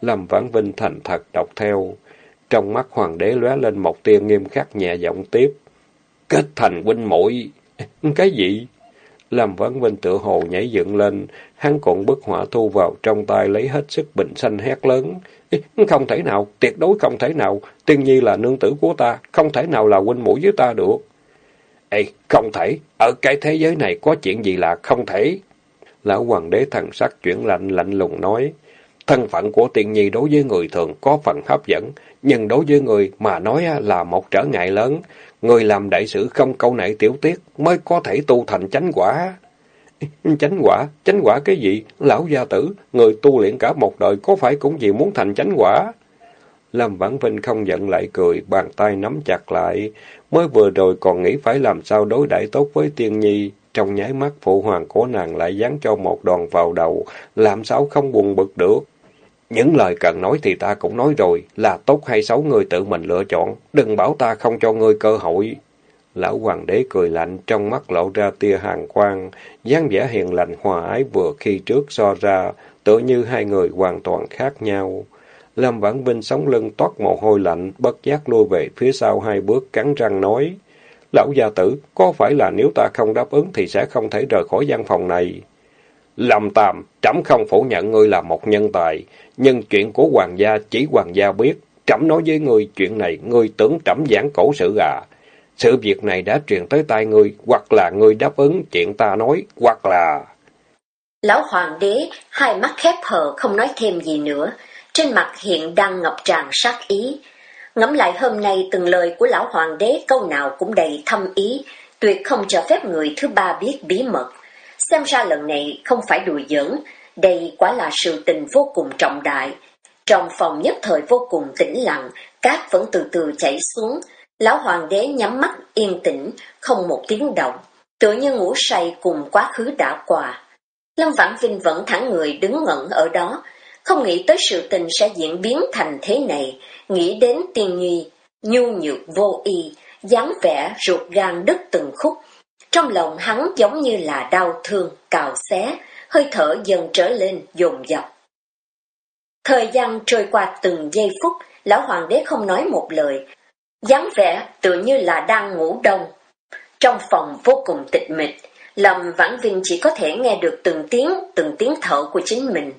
Lâm Vãn Vinh thành thật đọc theo. Trong mắt hoàng đế lóe lên một tia nghiêm khắc nhẹ giọng tiếp. Kết thành huynh muội Cái gì? Lâm văn Vinh tựa hồ nhảy dựng lên, hắn cuộn bức hỏa thu vào trong tay lấy hết sức bình xanh hét lớn. Không thể nào, tuyệt đối không thể nào, tiên nhi là nương tử của ta, không thể nào là huynh mũi với ta được. Ê, không thể, ở cái thế giới này có chuyện gì là không thể. Lão hoàng đế thần sắc chuyển lạnh lạnh lùng nói. Thân phận của tiên nhi đối với người thường có phần hấp dẫn, nhưng đối với người mà nói là một trở ngại lớn. Người làm đại sự không câu nệ tiểu tiết mới có thể tu thành chánh quả. Chánh quả? Chánh quả cái gì? Lão gia tử, người tu luyện cả một đời có phải cũng vì muốn thành chánh quả? Lâm Vãn Vinh không giận lại cười, bàn tay nắm chặt lại. Mới vừa rồi còn nghĩ phải làm sao đối đãi tốt với tiên nhi. Trong nháy mắt phụ hoàng của nàng lại dán cho một đòn vào đầu, làm sao không buồn bực được. Những lời cần nói thì ta cũng nói rồi, là tốt hay xấu người tự mình lựa chọn, đừng bảo ta không cho ngươi cơ hội. Lão hoàng đế cười lạnh, trong mắt lộ ra tia hàng quang, dáng vẻ hiền lành hòa ái vừa khi trước so ra, tựa như hai người hoàn toàn khác nhau. Lâm Vãn Vinh sống lưng toát mồ hôi lạnh, bất giác lui về phía sau hai bước cắn răng nói. Lão gia tử, có phải là nếu ta không đáp ứng thì sẽ không thể rời khỏi gian phòng này? Lâm Tam, trẫm không phủ nhận ngươi là một nhân tài, nhưng chuyện của hoàng gia chỉ hoàng gia biết. Trẫm nói với ngươi chuyện này, ngươi tưởng trẫm giảng cổ sự à? Sự việc này đã truyền tới tai ngươi, hoặc là ngươi đáp ứng chuyện ta nói, hoặc là... Lão hoàng đế, hai mắt khép hờ không nói thêm gì nữa, trên mặt hiện đang ngập tràn sát ý. Ngẫm lại hôm nay từng lời của lão hoàng đế câu nào cũng đầy thâm ý, tuyệt không cho phép người thứ ba biết bí mật. Xem ra lần này không phải đùa giỡn, đây quả là sự tình vô cùng trọng đại. Trong phòng nhất thời vô cùng tĩnh lặng, cát vẫn từ từ chảy xuống. Lão hoàng đế nhắm mắt yên tĩnh, không một tiếng động, tựa như ngủ say cùng quá khứ đã qua. Lâm Vãn Vinh vẫn thẳng người đứng ngẩn ở đó, không nghĩ tới sự tình sẽ diễn biến thành thế này, nghĩ đến tiền nhi, nhu nhược vô y, dáng vẻ ruột gan đứt từng khúc. Trong lòng hắn giống như là đau thương, cào xé, hơi thở dần trở lên dồn dập. Thời gian trôi qua từng giây phút, lão hoàng đế không nói một lời, dáng vẻ tựa như là đang ngủ đông. Trong phòng vô cùng tịch mịch, Lâm Vãn Vinh chỉ có thể nghe được từng tiếng, từng tiếng thở của chính mình.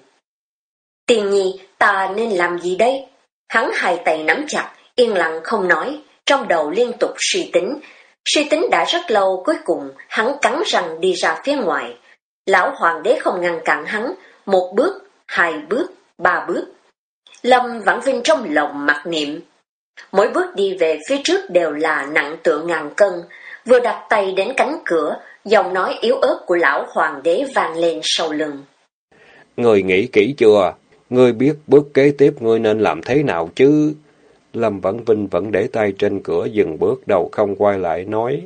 Tiền nhi, ta nên làm gì đây? Hắn hai tay nắm chặt, yên lặng không nói, trong đầu liên tục suy tính. Suy tính đã rất lâu, cuối cùng hắn cắn răng đi ra phía ngoài. Lão hoàng đế không ngăn cản hắn, một bước, hai bước, ba bước. Lâm Vãn Vinh trong lòng mặc niệm. Mỗi bước đi về phía trước đều là nặng tựa ngàn cân, vừa đặt tay đến cánh cửa, giọng nói yếu ớt của lão hoàng đế vang lên sau lưng. Người nghĩ kỹ chưa? Ngươi biết bước kế tiếp ngươi nên làm thế nào chứ? Lâm Vãn Vinh vẫn để tay trên cửa dừng bước đầu không quay lại nói.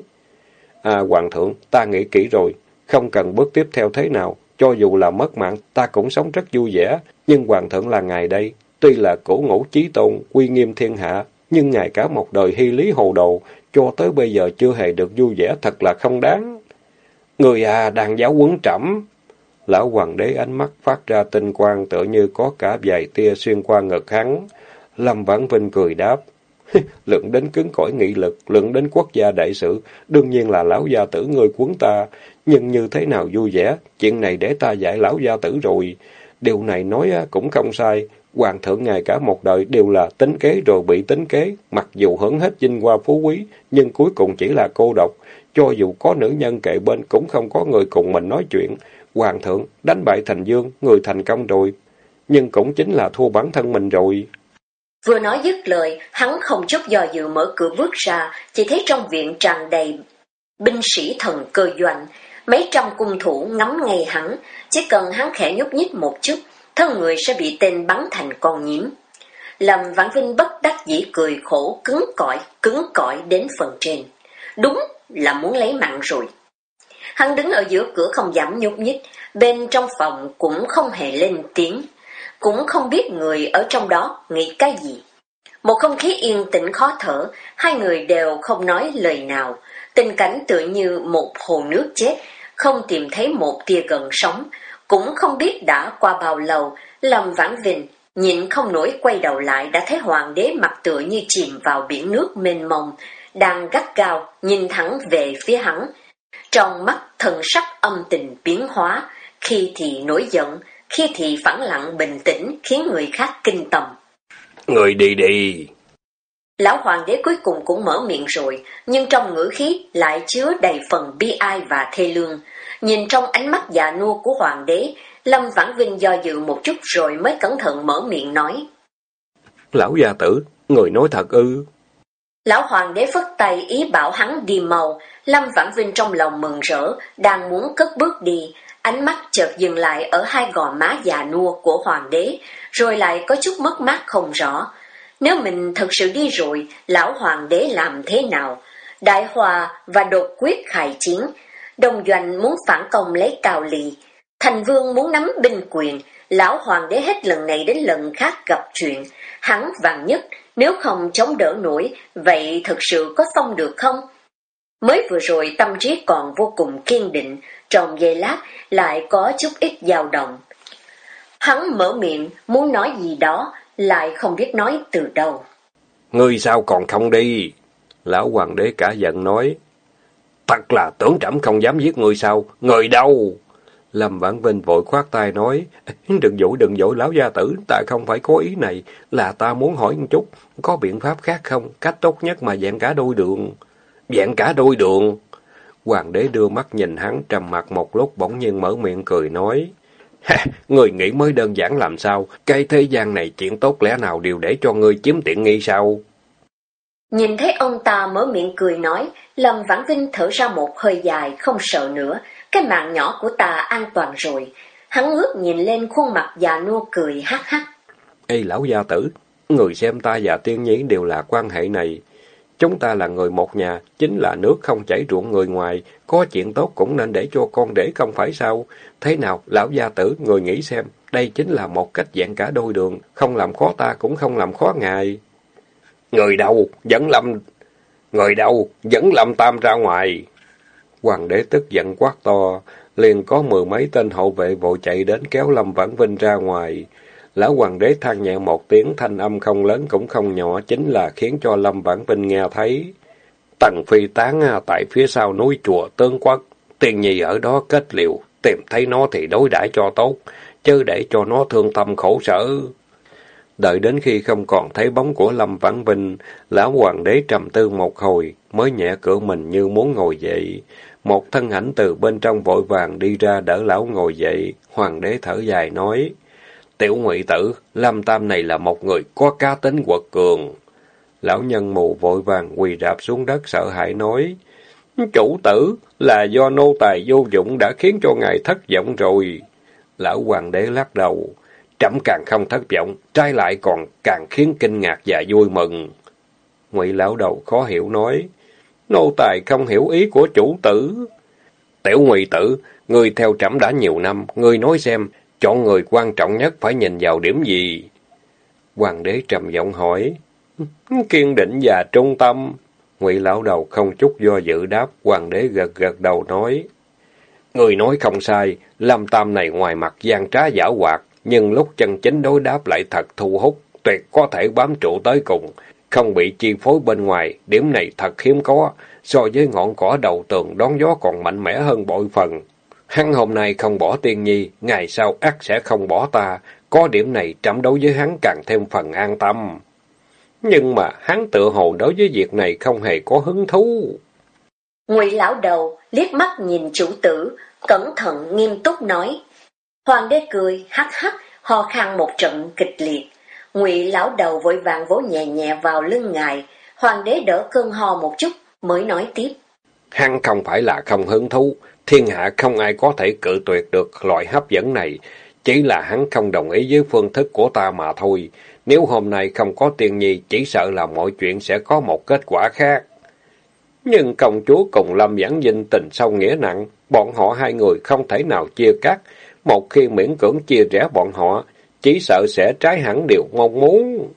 À Hoàng thượng, ta nghĩ kỹ rồi, không cần bước tiếp theo thế nào, cho dù là mất mạng, ta cũng sống rất vui vẻ. Nhưng Hoàng thượng là ngài đây, tuy là cổ ngũ chí tôn, quy nghiêm thiên hạ, nhưng ngài cả một đời hy lý hồ đồ, cho tới bây giờ chưa hề được vui vẻ thật là không đáng. Người à, đang giáo quấn trẫm Lão hoàng đế ánh mắt phát ra tinh quang tựa như có cả vài tia xuyên qua ngực hắn. Lâm Vãn Vinh cười đáp. lượng đến cứng cỏi nghị lực, lượng đến quốc gia đại sự, đương nhiên là lão gia tử người cuốn ta. Nhưng như thế nào vui vẻ, chuyện này để ta dạy lão gia tử rồi. Điều này nói cũng không sai. Hoàng thượng ngài cả một đời đều là tính kế rồi bị tính kế, mặc dù hưởng hết vinh hoa phú quý, nhưng cuối cùng chỉ là cô độc. Cho dù có nữ nhân kệ bên cũng không có người cùng mình nói chuyện. Hoàng thượng, đánh bại thành dương, người thành công rồi. Nhưng cũng chính là thua bản thân mình rồi. Vừa nói dứt lời, hắn không chút do dự mở cửa bước ra, chỉ thấy trong viện tràn đầy binh sĩ thần cơ doanh. Mấy trăm cung thủ ngắm ngay hắn, chỉ cần hắn khẽ nhúc nhích một chút, thân người sẽ bị tên bắn thành con nhím. Lâm Vãn Vinh bất đắc dĩ cười khổ, cứng cỏi, cứng cỏi đến phần trên. Đúng là muốn lấy mạng rồi. Hắn đứng ở giữa cửa không dám nhúc nhích, bên trong phòng cũng không hề lên tiếng, cũng không biết người ở trong đó nghĩ cái gì. Một không khí yên tĩnh khó thở, hai người đều không nói lời nào, tình cảnh tựa như một hồ nước chết, không tìm thấy một tia gần sống, cũng không biết đã qua bao lâu, Lâm Vãn Vinh nhịn không nổi quay đầu lại đã thấy hoàng đế mặt tựa như chìm vào biển nước mênh mông, đang gắt gao nhìn thẳng về phía hắn. Trong mắt thần sắc âm tình biến hóa, khi thì nổi giận, khi thì phẳng lặng bình tĩnh khiến người khác kinh tầm. Người đi đi! Lão hoàng đế cuối cùng cũng mở miệng rồi, nhưng trong ngữ khí lại chứa đầy phần bi ai và thê lương. Nhìn trong ánh mắt già nua của hoàng đế, Lâm Vãn Vinh do dự một chút rồi mới cẩn thận mở miệng nói. Lão gia tử, người nói thật ư. Lão hoàng đế phất tay ý bảo hắn đi mau, Lâm Vãn Vinh trong lòng mừng rỡ, đang muốn cất bước đi, ánh mắt chợt dừng lại ở hai gò má già nua của hoàng đế, rồi lại có chút mất mát không rõ. Nếu mình thật sự đi rồi, lão hoàng đế làm thế nào? Đại hòa và đột quyết khai chiến, đồng doanh muốn phản công lấy cao lì, thành vương muốn nắm binh quyền, lão hoàng đế hết lần này đến lần khác gặp chuyện, hắn vàng nhất, nếu không chống đỡ nổi, vậy thật sự có xong được không? Mới vừa rồi tâm trí còn vô cùng kiên định, trong giây lát lại có chút ít dao động. Hắn mở miệng, muốn nói gì đó, lại không biết nói từ đâu. Ngươi sao còn không đi? Lão hoàng đế cả giận nói. Thật là tưởng trẫm không dám giết ngươi sao? Người đâu? Lâm Vãn Vinh vội khoát tay nói, đừng dỗi đừng dỗi lão gia tử, ta không phải có ý này, là ta muốn hỏi một chút, có biện pháp khác không? Cách tốt nhất mà dạng cả đôi đường. Dạng cả đôi đường. Hoàng đế đưa mắt nhìn hắn trầm mặt một lúc bỗng nhiên mở miệng cười nói, Ha, người nghĩ mới đơn giản làm sao, cái thế gian này chuyện tốt lẽ nào đều để cho ngươi chiếm tiện nghi sao? Nhìn thấy ông ta mở miệng cười nói, Lâm Vãn Vinh thở ra một hơi dài, không sợ nữa, cái mạng nhỏ của ta an toàn rồi. Hắn ngước nhìn lên khuôn mặt già nua cười hắc hắc. Ê lão gia tử, người xem ta và tiên nhí đều là quan hệ này. Chúng ta là người một nhà, chính là nước không chảy ruộng người ngoài, có chuyện tốt cũng nên để cho con để không phải sao. Thế nào, lão gia tử, người nghĩ xem, đây chính là một cách dạng cả đôi đường, không làm khó ta cũng không làm khó ngài. Người đâu, dẫn lâm... Người đâu, dẫn lâm tam ra ngoài. Hoàng đế tức giận quát to, liền có mười mấy tên hậu vệ vội chạy đến kéo Lâm Vãn Vinh ra ngoài. Lão hoàng đế than nhẹ một tiếng thanh âm không lớn cũng không nhỏ, chính là khiến cho Lâm Vãn Vinh nghe thấy. Tần phi tán à, tại phía sau núi chùa Tương Quốc, tiền nhì ở đó kết liều, tìm thấy nó thì đối đãi cho tốt, chứ để cho nó thương tâm khổ sở. Đợi đến khi không còn thấy bóng của Lâm Vãn Vinh, lão hoàng đế trầm tư một hồi, mới nhẹ cửa mình như muốn ngồi dậy. Một thân ảnh từ bên trong vội vàng đi ra đỡ lão ngồi dậy, hoàng đế thở dài nói, Tiểu ngụy tử, Lâm Tam này là một người có cá tính quật cường. Lão nhân mù vội vàng quỳ rạp xuống đất sợ hãi nói, Chủ tử, là do nô tài vô dụng đã khiến cho ngài thất vọng rồi. Lão hoàng đế lắc đầu, trẫm càng không thất vọng, trái lại còn càng khiến kinh ngạc và vui mừng. Ngụy lão đầu khó hiểu nói, nô tài không hiểu ý của chủ tử. Tiểu ngụy tử, ngươi theo trẫm đã nhiều năm, ngươi nói xem, chọn người quan trọng nhất phải nhìn vào điểm gì? Hoàng đế trầm giọng hỏi, kiên định và trung tâm. Ngụy lão đầu không chút do dự đáp, hoàng đế gật gật đầu nói, Người nói không sai, Lâm Tam này ngoài mặt gian trá giả hoạt, nhưng lúc chân chính đối đáp lại thật thu hút, tuyệt có thể bám trụ tới cùng, không bị chi phối bên ngoài, điểm này thật hiếm có, so với ngọn cỏ đầu tường đón gió còn mạnh mẽ hơn bội phần. Hắn hôm nay không bỏ tiên nhi, ngày sau ắt sẽ không bỏ ta, có điểm này trẫm đối với hắn càng thêm phần an tâm. Nhưng mà hắn tự hồ đối với việc này không hề có hứng thú. Ngụy lão đầu liếc mắt nhìn chủ tử, cẩn thận nghiêm túc nói. Hoàng đế cười, hắc hắc, ho khan một trận kịch liệt. Ngụy lão đầu vội vàng vỗ nhẹ nhẹ vào lưng ngài, hoàng đế đỡ cơn ho một chút, mới nói tiếp. Hắn không phải là không hứng thú, thiên hạ không ai có thể cự tuyệt được loại hấp dẫn này, chỉ là hắn không đồng ý với phương thức của ta mà thôi. Nếu hôm nay không có tiên nhi, chỉ sợ là mọi chuyện sẽ có một kết quả khác. Nhưng công chúa cùng Lâm Giảng Vinh tình sâu nghĩa nặng, bọn họ hai người không thể nào chia cắt. Một khi miễn cưỡng chia rẽ bọn họ, chỉ sợ sẽ trái hẳn điều mong muốn.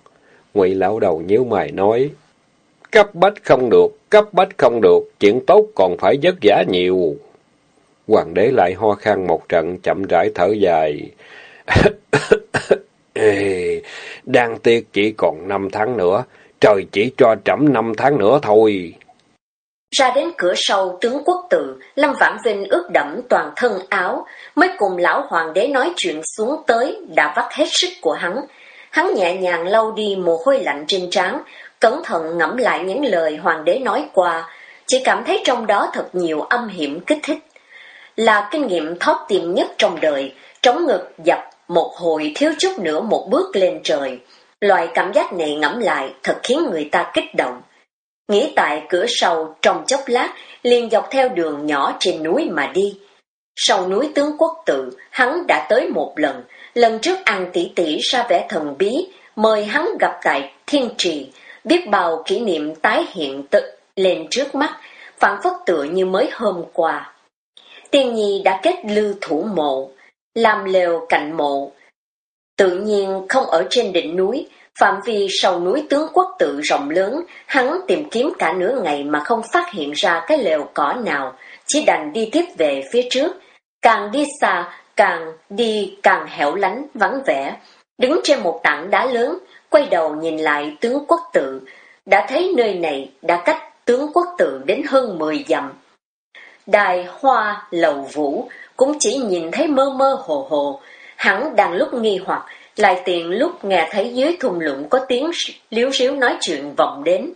Ngụy lão đầu nhíu mày nói, cấp bách không được, cấp bách không được, chuyện tốt còn phải vất vả nhiều. Hoàng đế lại ho khan một trận, chậm rãi thở dài. Ê, đang tiếc chỉ còn năm tháng nữa, trời chỉ cho trẫm năm tháng nữa thôi. Ra đến cửa sau tướng quốc tự, Lâm Vãn Vinh ướt đẫm toàn thân áo, mới cùng lão hoàng đế nói chuyện xuống tới, đã vắt hết sức của hắn. Hắn nhẹ nhàng lau đi mồ hôi lạnh trên trán, cẩn thận ngẫm lại những lời hoàng đế nói qua, chỉ cảm thấy trong đó thật nhiều âm hiểm kích thích. Là kinh nghiệm thót tiềm nhất trong đời, trống ngực dập một hồi thiếu chút nữa một bước lên trời. Loại cảm giác này ngẫm lại thật khiến người ta kích động. Nghĩ tại cửa sau trong chốc lát liền dọc theo đường nhỏ trên núi mà đi. Sau núi tướng quốc tự, hắn đã tới một lần. Lần trước ăn tỷ tỷ ra vẻ thần bí, mời hắn gặp tại thiên trì, biết bao kỷ niệm tái hiện tự lên trước mắt, phản phất tựa như mới hôm qua. Tiên nhi đã kết lưu thủ mộ, làm lều cạnh mộ. Tự nhiên không ở trên đỉnh núi, phạm vi sau núi tướng quốc tự rộng lớn, hắn tìm kiếm cả nửa ngày mà không phát hiện ra cái lều cỏ nào, chỉ đành đi tiếp về phía trước. Càng đi xa, càng đi càng hẻo lánh, vắng vẻ. Đứng trên một tảng đá lớn, quay đầu nhìn lại tướng quốc tự, đã thấy nơi này đã cách tướng quốc tự đến hơn 10 dặm. Đài hoa lầu vũ cũng chỉ nhìn thấy mơ mơ hồ hồ, hắn đang lúc nghi hoặc, lại tiện lúc nghe thấy dưới thùng lũng có tiếng liếu xíu nói chuyện vọng đến.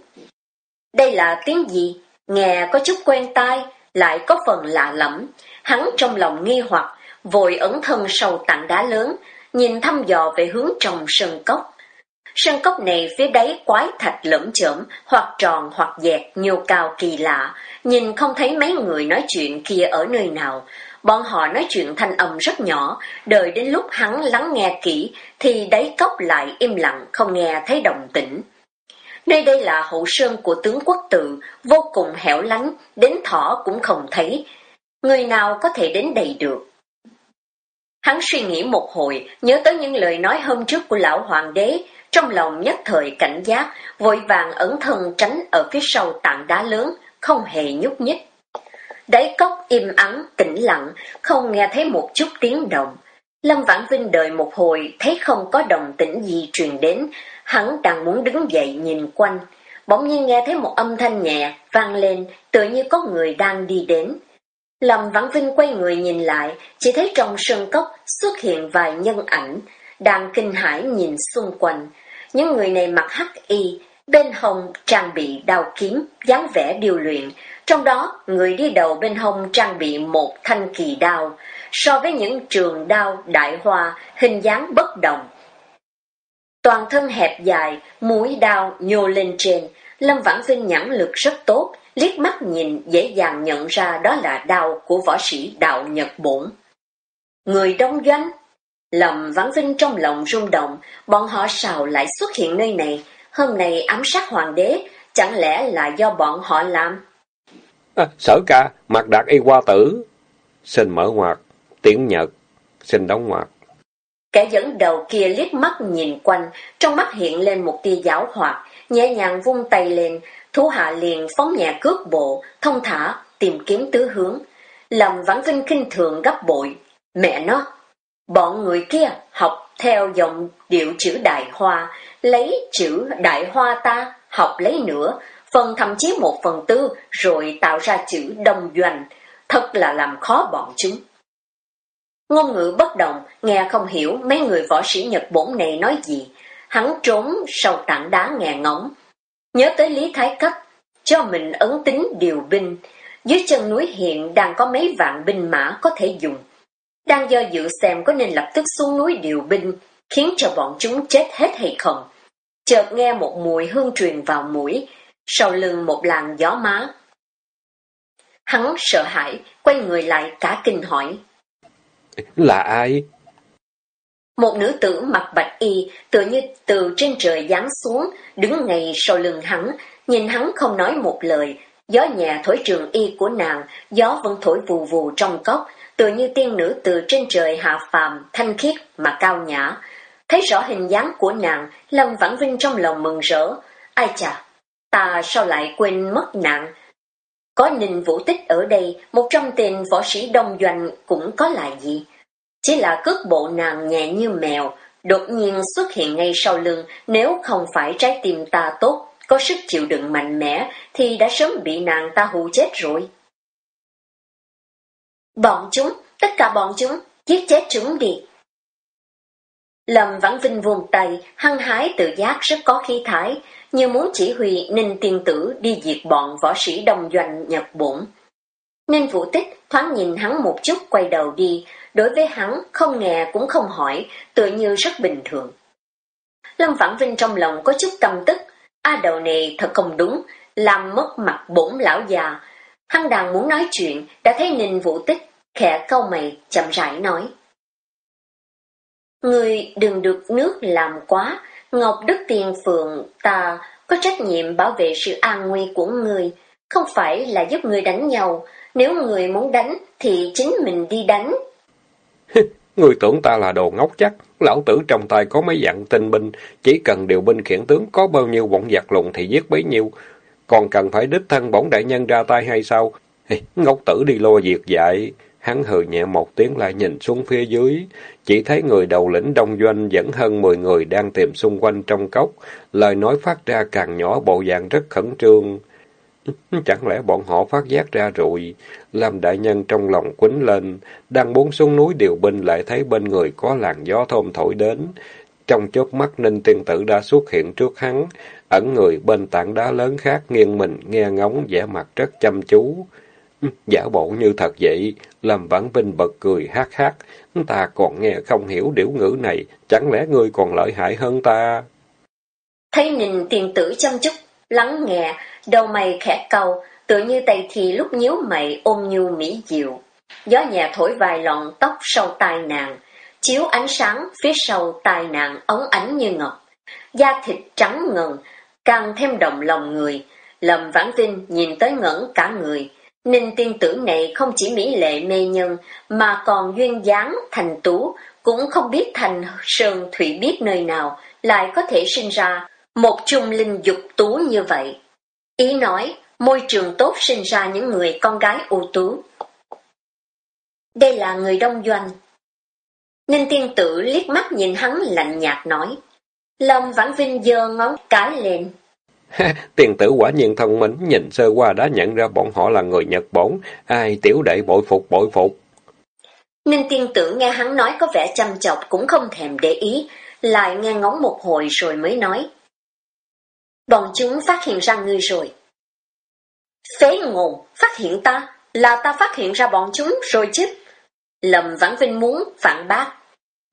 Đây là tiếng gì? Nghe có chút quen tai, lại có phần lạ lẫm. Hắn trong lòng nghi hoặc, vội ẩn thân sâu tảng đá lớn, nhìn thăm dò về hướng trong sân cốc. Sân cốc này phía đáy quái thạch lẫm chởm, hoặc tròn hoặc dẹt, nhiều cao kỳ lạ, nhìn không thấy mấy người nói chuyện kia ở nơi nào. Bọn họ nói chuyện thanh âm rất nhỏ, đợi đến lúc hắn lắng nghe kỹ, thì đáy cốc lại im lặng, không nghe thấy động tĩnh. Nơi đây là hậu sơn của tướng quốc tự, vô cùng hẻo lánh, đến thỏ cũng không thấy. Người nào có thể đến đây được? Hắn suy nghĩ một hồi, nhớ tới những lời nói hôm trước của lão hoàng đế, trong lòng nhất thời cảnh giác, vội vàng ẩn thân tránh ở phía sau tảng đá lớn, không hề nhúc nhích. Đáy cốc im ắng, tĩnh lặng, không nghe thấy một chút tiếng động. Lâm Vãn Vinh đợi một hồi, thấy không có đồng tĩnh gì truyền đến, hắn đang muốn đứng dậy nhìn quanh. Bỗng nhiên nghe thấy một âm thanh nhẹ, vang lên, tự như có người đang đi đến. Lâm Vãn Vinh quay người nhìn lại, chỉ thấy trong sân cốc xuất hiện vài nhân ảnh, đang kinh hãi nhìn xung quanh. Những người này mặc hắc y, bên hông trang bị đao kiếm, dáng vẻ điều luyện, trong đó, người đi đầu bên hông trang bị một thanh kỳ đao, so với những trường đao đại hoa, hình dáng bất đồng. Toàn thân hẹp dài, mũi đao nhô lên trên, Lâm Vãn Vinh nhãn lực rất tốt, liếc mắt nhìn dễ dàng nhận ra đó là đao của võ sĩ đạo Nhật Bổn. Người đông doanh? Lâm Vãn Vinh trong lòng rung động, bọn họ sao lại xuất hiện nơi này, hôm nay ám sát hoàng đế, chẳng lẽ là do bọn họ làm? À, sở ca, mặt đạt y qua tử. Xin mở ngoặt, tiễn nhật, xin đóng ngoặt. Kẻ dẫn đầu kia liếc mắt nhìn quanh, trong mắt hiện lên một tia giáo hoạt, nhẹ nhàng vung tay lên, thú hạ liền phóng nhẹ cước bộ, thông thả, tìm kiếm tứ hướng. Lòng vãn vinh kinh thường gấp bội. Mẹ nó! Bọn người kia học theo dòng điệu chữ đại hoa, lấy chữ đại hoa ta, học lấy nữa, phần thậm chí một phần tư, rồi tạo ra chữ đông doanh, thật là làm khó bọn chúng. Ngôn ngữ bất động, nghe không hiểu mấy người võ sĩ Nhật Bổn này nói gì, hắn trốn sau tảng đá nghe ngóng. Nhớ tới Lý Thái cách cho mình ấn tính điều binh, dưới chân núi hiện đang có mấy vạn binh mã có thể dùng. Đang do dự xem có nên lập tức xuống núi điều binh, khiến cho bọn chúng chết hết hay không. Chợt nghe một mùi hương truyền vào mũi, sau lưng một làn gió má. Hắn sợ hãi, quay người lại cả kinh hỏi. Là ai? Một nữ tử mặc bạch y, tựa như từ trên trời giáng xuống, đứng ngay sau lưng hắn, nhìn hắn không nói một lời. Gió nhẹ thổi trường y của nàng, gió vẫn thổi vù vù trong cốc, tựa như tiên nữ từ trên trời hạ phàm, thanh khiết mà cao nhã. Thấy rõ hình dáng của nàng, Lâm Vãn Vinh trong lòng mừng rỡ. Ai chà, ta sao lại quên mất nàng? Có Ninh Vũ Tích ở đây, một trong tên võ sĩ đông doanh cũng có là gì? Chỉ là cước bộ nàng nhẹ như mèo, đột nhiên xuất hiện ngay sau lưng, nếu không phải trái tim ta tốt, có sức chịu đựng mạnh mẽ, thì đã sớm bị nàng ta hù chết rồi. Bọn chúng, tất cả bọn chúng, giết chết chúng đi. Lâm Vãn Vinh vùng tay, hăng hái tự giác rất có khí thái, như muốn chỉ huy Ninh Tiên Tử đi diệt bọn võ sĩ đồng doanh Nhật Bổn. Ninh Vũ Tích thoáng nhìn hắn một chút quay đầu đi, đối với hắn không nghe cũng không hỏi, tự như rất bình thường. Lâm Vãn Vinh trong lòng có chút căm tức, a đầu này thật không đúng, làm mất mặt bổn lão già hăng đàn muốn nói chuyện, đã thấy Ninh Vũ Tích, khẽ câu mày, chậm rãi nói. Người đừng được nước làm quá, Ngọc Đức Tiền Phượng ta có trách nhiệm bảo vệ sự an nguy của người, không phải là giúp người đánh nhau. Nếu người muốn đánh thì chính mình đi đánh. người tưởng ta là đồ ngốc chắc, lão tử trong tay có mấy dạng tinh binh, chỉ cần điều binh khiển tướng có bao nhiêu bọn giặc lùng thì giết bấy nhiêu, còn cần phải đích thân bổn đại nhân ra tay hay sao? ngốc tử đi lo việc dạy. Hắn hừ nhẹ một tiếng lại nhìn xuống phía dưới, chỉ thấy người đầu lĩnh đông doanh dẫn hơn mười người đang tìm xung quanh trong cốc, lời nói phát ra càng nhỏ bộ dạng rất khẩn trương. Chẳng lẽ bọn họ phát giác ra rồi? Làm đại nhân trong lòng quýnh lên, đang muốn xuống núi điều binh lại thấy bên người có làn gió thơm thổi đến. Trong chớp mắt Ninh Tiên Tử đã xuất hiện trước hắn, ẩn người bên tảng đá lớn khác nghiêng mình nghe ngóng vẻ mặt rất chăm chú. Giả bộ như thật vậy, làm Vãn Vinh bật cười hát hát. Ta còn nghe không hiểu điểu ngữ này, chẳng lẽ ngươi còn lợi hại hơn ta? Thấy nhìn tiên tử chăm chút, lắng nghe, đầu mày khẽ cầu, tự như tay thì lúc nhíu mày ôm nhu mỹ diệu. Gió nhà thổi vài lọn tóc sau tai nàng, chiếu ánh sáng phía sau tai nạn ống ánh như ngọc. Da thịt trắng ngần, càng thêm động lòng người. Lâm Vãn Vinh nhìn tới ngẩn cả người, Ninh tiên tử này không chỉ mỹ lệ mê nhân, mà còn duyên dáng, thành tú, cũng không biết thành sơn thủy biết nơi nào, lại có thể sinh ra một chung linh dục tú như vậy. Ý nói, môi trường tốt sinh ra những người con gái ưu tú. Đây là người đông doanh. Ninh tiên tử liếc mắt nhìn hắn lạnh nhạt nói. Lâm Vãn Vinh giơ ngón cái lên. Tiền tử quả nhiên thông minh, nhìn sơ qua đã nhận ra bọn họ là người Nhật Bản. Ai tiểu đệ bội phục bội phục. Ninh tiên tử nghe hắn nói có vẻ chăm chọc cũng không thèm để ý, lại nghe ngóng một hồi rồi mới nói. Bọn chúng phát hiện ra ngươi rồi. Phế ngồn, phát hiện ta, là ta phát hiện ra bọn chúng rồi chứ. Lâm Vãn Vinh muốn phản bác.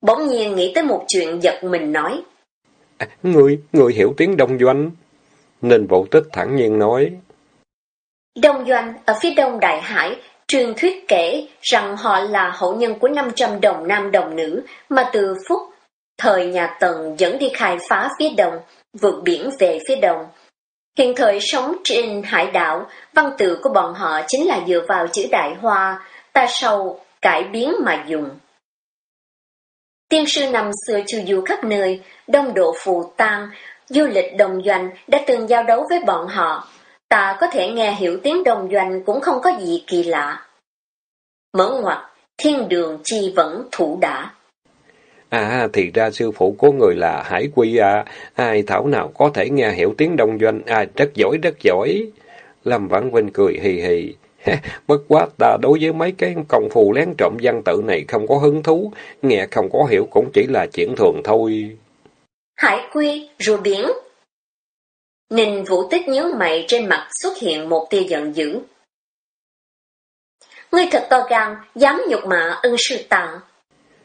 Bỗng nhiên nghĩ tới một chuyện giật mình nói. À, người, người hiểu tiếng Đông Doanh. Ninh Vũ Tích thẳng nhiên nói. Đông Doanh ở phía đông Đại Hải, truyền thuyết kể rằng họ là hậu nhân của 500 đồng nam đồng nữ mà từ phút thời nhà Tần dẫn đi khai phá phía đông, vượt biển về phía đông. Hiện thời sống trên hải đảo, văn tự của bọn họ chính là dựa vào chữ đại hoa, ta sau cải biến mà dùng. Tiên sư năm xưa chu du khắp nơi, đông độ phù tang, du lịch đồng doanh đã từng giao đấu với bọn họ. Ta có thể nghe hiểu tiếng đồng doanh cũng không có gì kỳ lạ. Mở ngoặt, thiên đường chi vẫn thủ đã. À, thì ra sư phụ của người là Hải Quy à, ai thảo nào có thể nghe hiểu tiếng đông doanh, à, rất giỏi, rất giỏi. Lâm Vãn Vinh cười hì hì. Bất quá ta đối với mấy cái công phu lén trộm văn tự này không có hứng thú, nghe không có hiểu cũng chỉ là chuyện thường thôi. Hải quy, rùa biển. Ninh vũ tích nhớ mày trên mặt xuất hiện một tia giận dữ. Ngươi thật to gan, dám nhục mạ ân sư tặng.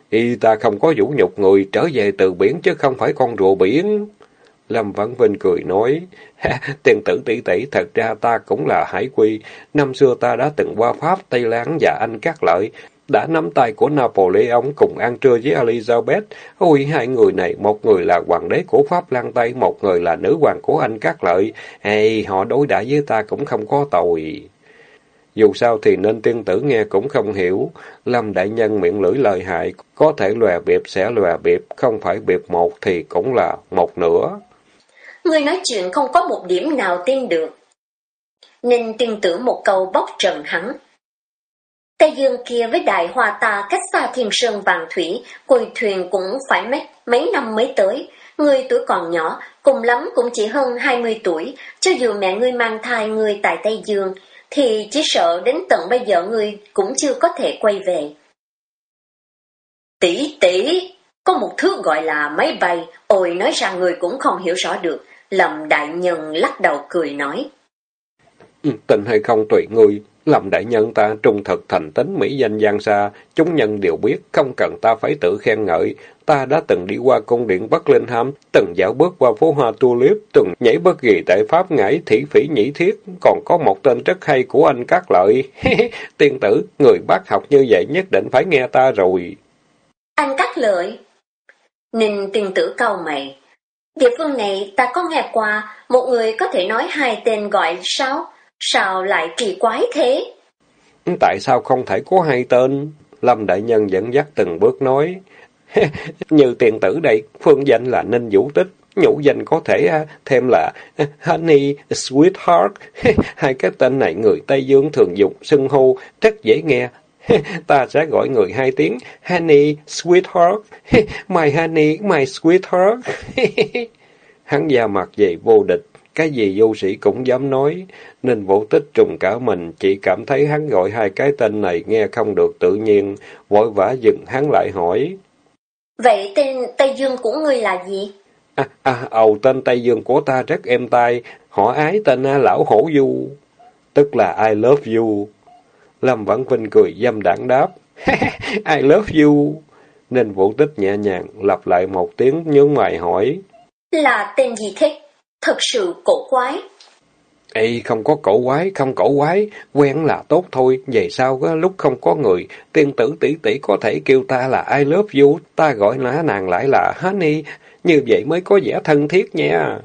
Y ta không có vũ nhục người trở về từ biển chứ không phải con rùa biển. Lâm Vãn Vinh cười nói, tiền tử tỷ tỷ thật ra ta cũng là hải quy. Năm xưa ta đã từng qua Pháp, Tây Lan và Anh các lợi. đã nắm tay của Napoleon cùng ăn trưa với Elizabeth. Ôi, hai người này, một người là hoàng đế của Pháp Lan Tây, một người là nữ hoàng của Anh Cát Lợi. Ê, họ đối đãi với ta cũng không có tội. Dù sao thì nên tiên tử nghe cũng không hiểu. Lâm đại nhân miệng lưỡi lời hại, có thể lòe biệp sẽ lòe biệp, không phải biệp một thì cũng là một nửa. Người nói chuyện không có một điểm nào tin được. Nên tin tưởng một câu bóc trần hắn. Tây Dương kia với đại hoa ta cách xa thiên sơn vàng thủy, cùi thuyền cũng phải mấy, mấy năm mới tới. Người tuổi còn nhỏ, cùng lắm cũng chỉ hơn 20 tuổi, cho dù mẹ ngươi mang thai ngươi tại Tây Dương, thì chỉ sợ đến tận bây giờ ngươi cũng chưa có thể quay về. Tỷ tỷ, có một thứ gọi là máy bay, ôi nói ra người cũng không hiểu rõ được. Lâm đại nhân lắc đầu cười nói. Ừ, tình hay không tùy ngươi, Lâm đại nhân ta trung thực thành tính mỹ danh giang xa, chúng nhân đều biết, không cần ta phải tự khen ngợi. Ta đã từng đi qua cung điện Bắc Linh Ham, từng dạo bước qua phố hoa tulip, từng nhảy bất kỳ tại Pháp ngải thỉ phỉ nhĩ thiết, còn có một tên rất hay của anh Cát Lợi. Tiên tử, người bác học như vậy nhất định phải nghe ta rồi. Anh Cát Lợi? Ninh tiên tử cau mày. Địa phương này ta có nghe qua, một người có thể nói hai tên gọi sao? Sao lại kỳ quái thế? Tại sao không thể có hai tên? Lâm Đại Nhân dẫn dắt từng bước nói. Như tiền tử đây, phương danh là Ninh Vũ Tích, nhũ danh có thể à, thêm là Honey, Sweetheart. Hai cái tên này người Tây Dương thường dùng xưng hô, rất dễ nghe. Ta sẽ gọi người hai tiếng Honey, Sweetheart. My Honey, My Sweetheart. Hắn già mặt về vô địch, cái gì vô sĩ cũng dám nói, nên vũ tích trùng cả mình, chỉ cảm thấy hắn gọi hai cái tên này nghe không được tự nhiên, vội vã dừng hắn lại hỏi. Vậy tên Tây Dương của ngươi là gì? À, à, ầu tên Tây Dương của ta rất êm tai, họ ái tên Lão Hổ Du, tức là I love you. Lâm Vãn Vinh cười dâm đảng đáp, I love you. Nên vũ tích nhẹ nhàng lặp lại một tiếng nhớ mày hỏi. Là tên gì thế? Thật sự cổ quái. Ê, không có cổ quái, không cổ quái, quen là tốt thôi, về sau á, lúc không có người, tiên tử tỷ tỷ có thể kêu ta là I love you, ta gọi là nàng lại là Honey, như vậy mới có vẻ thân thiết nha.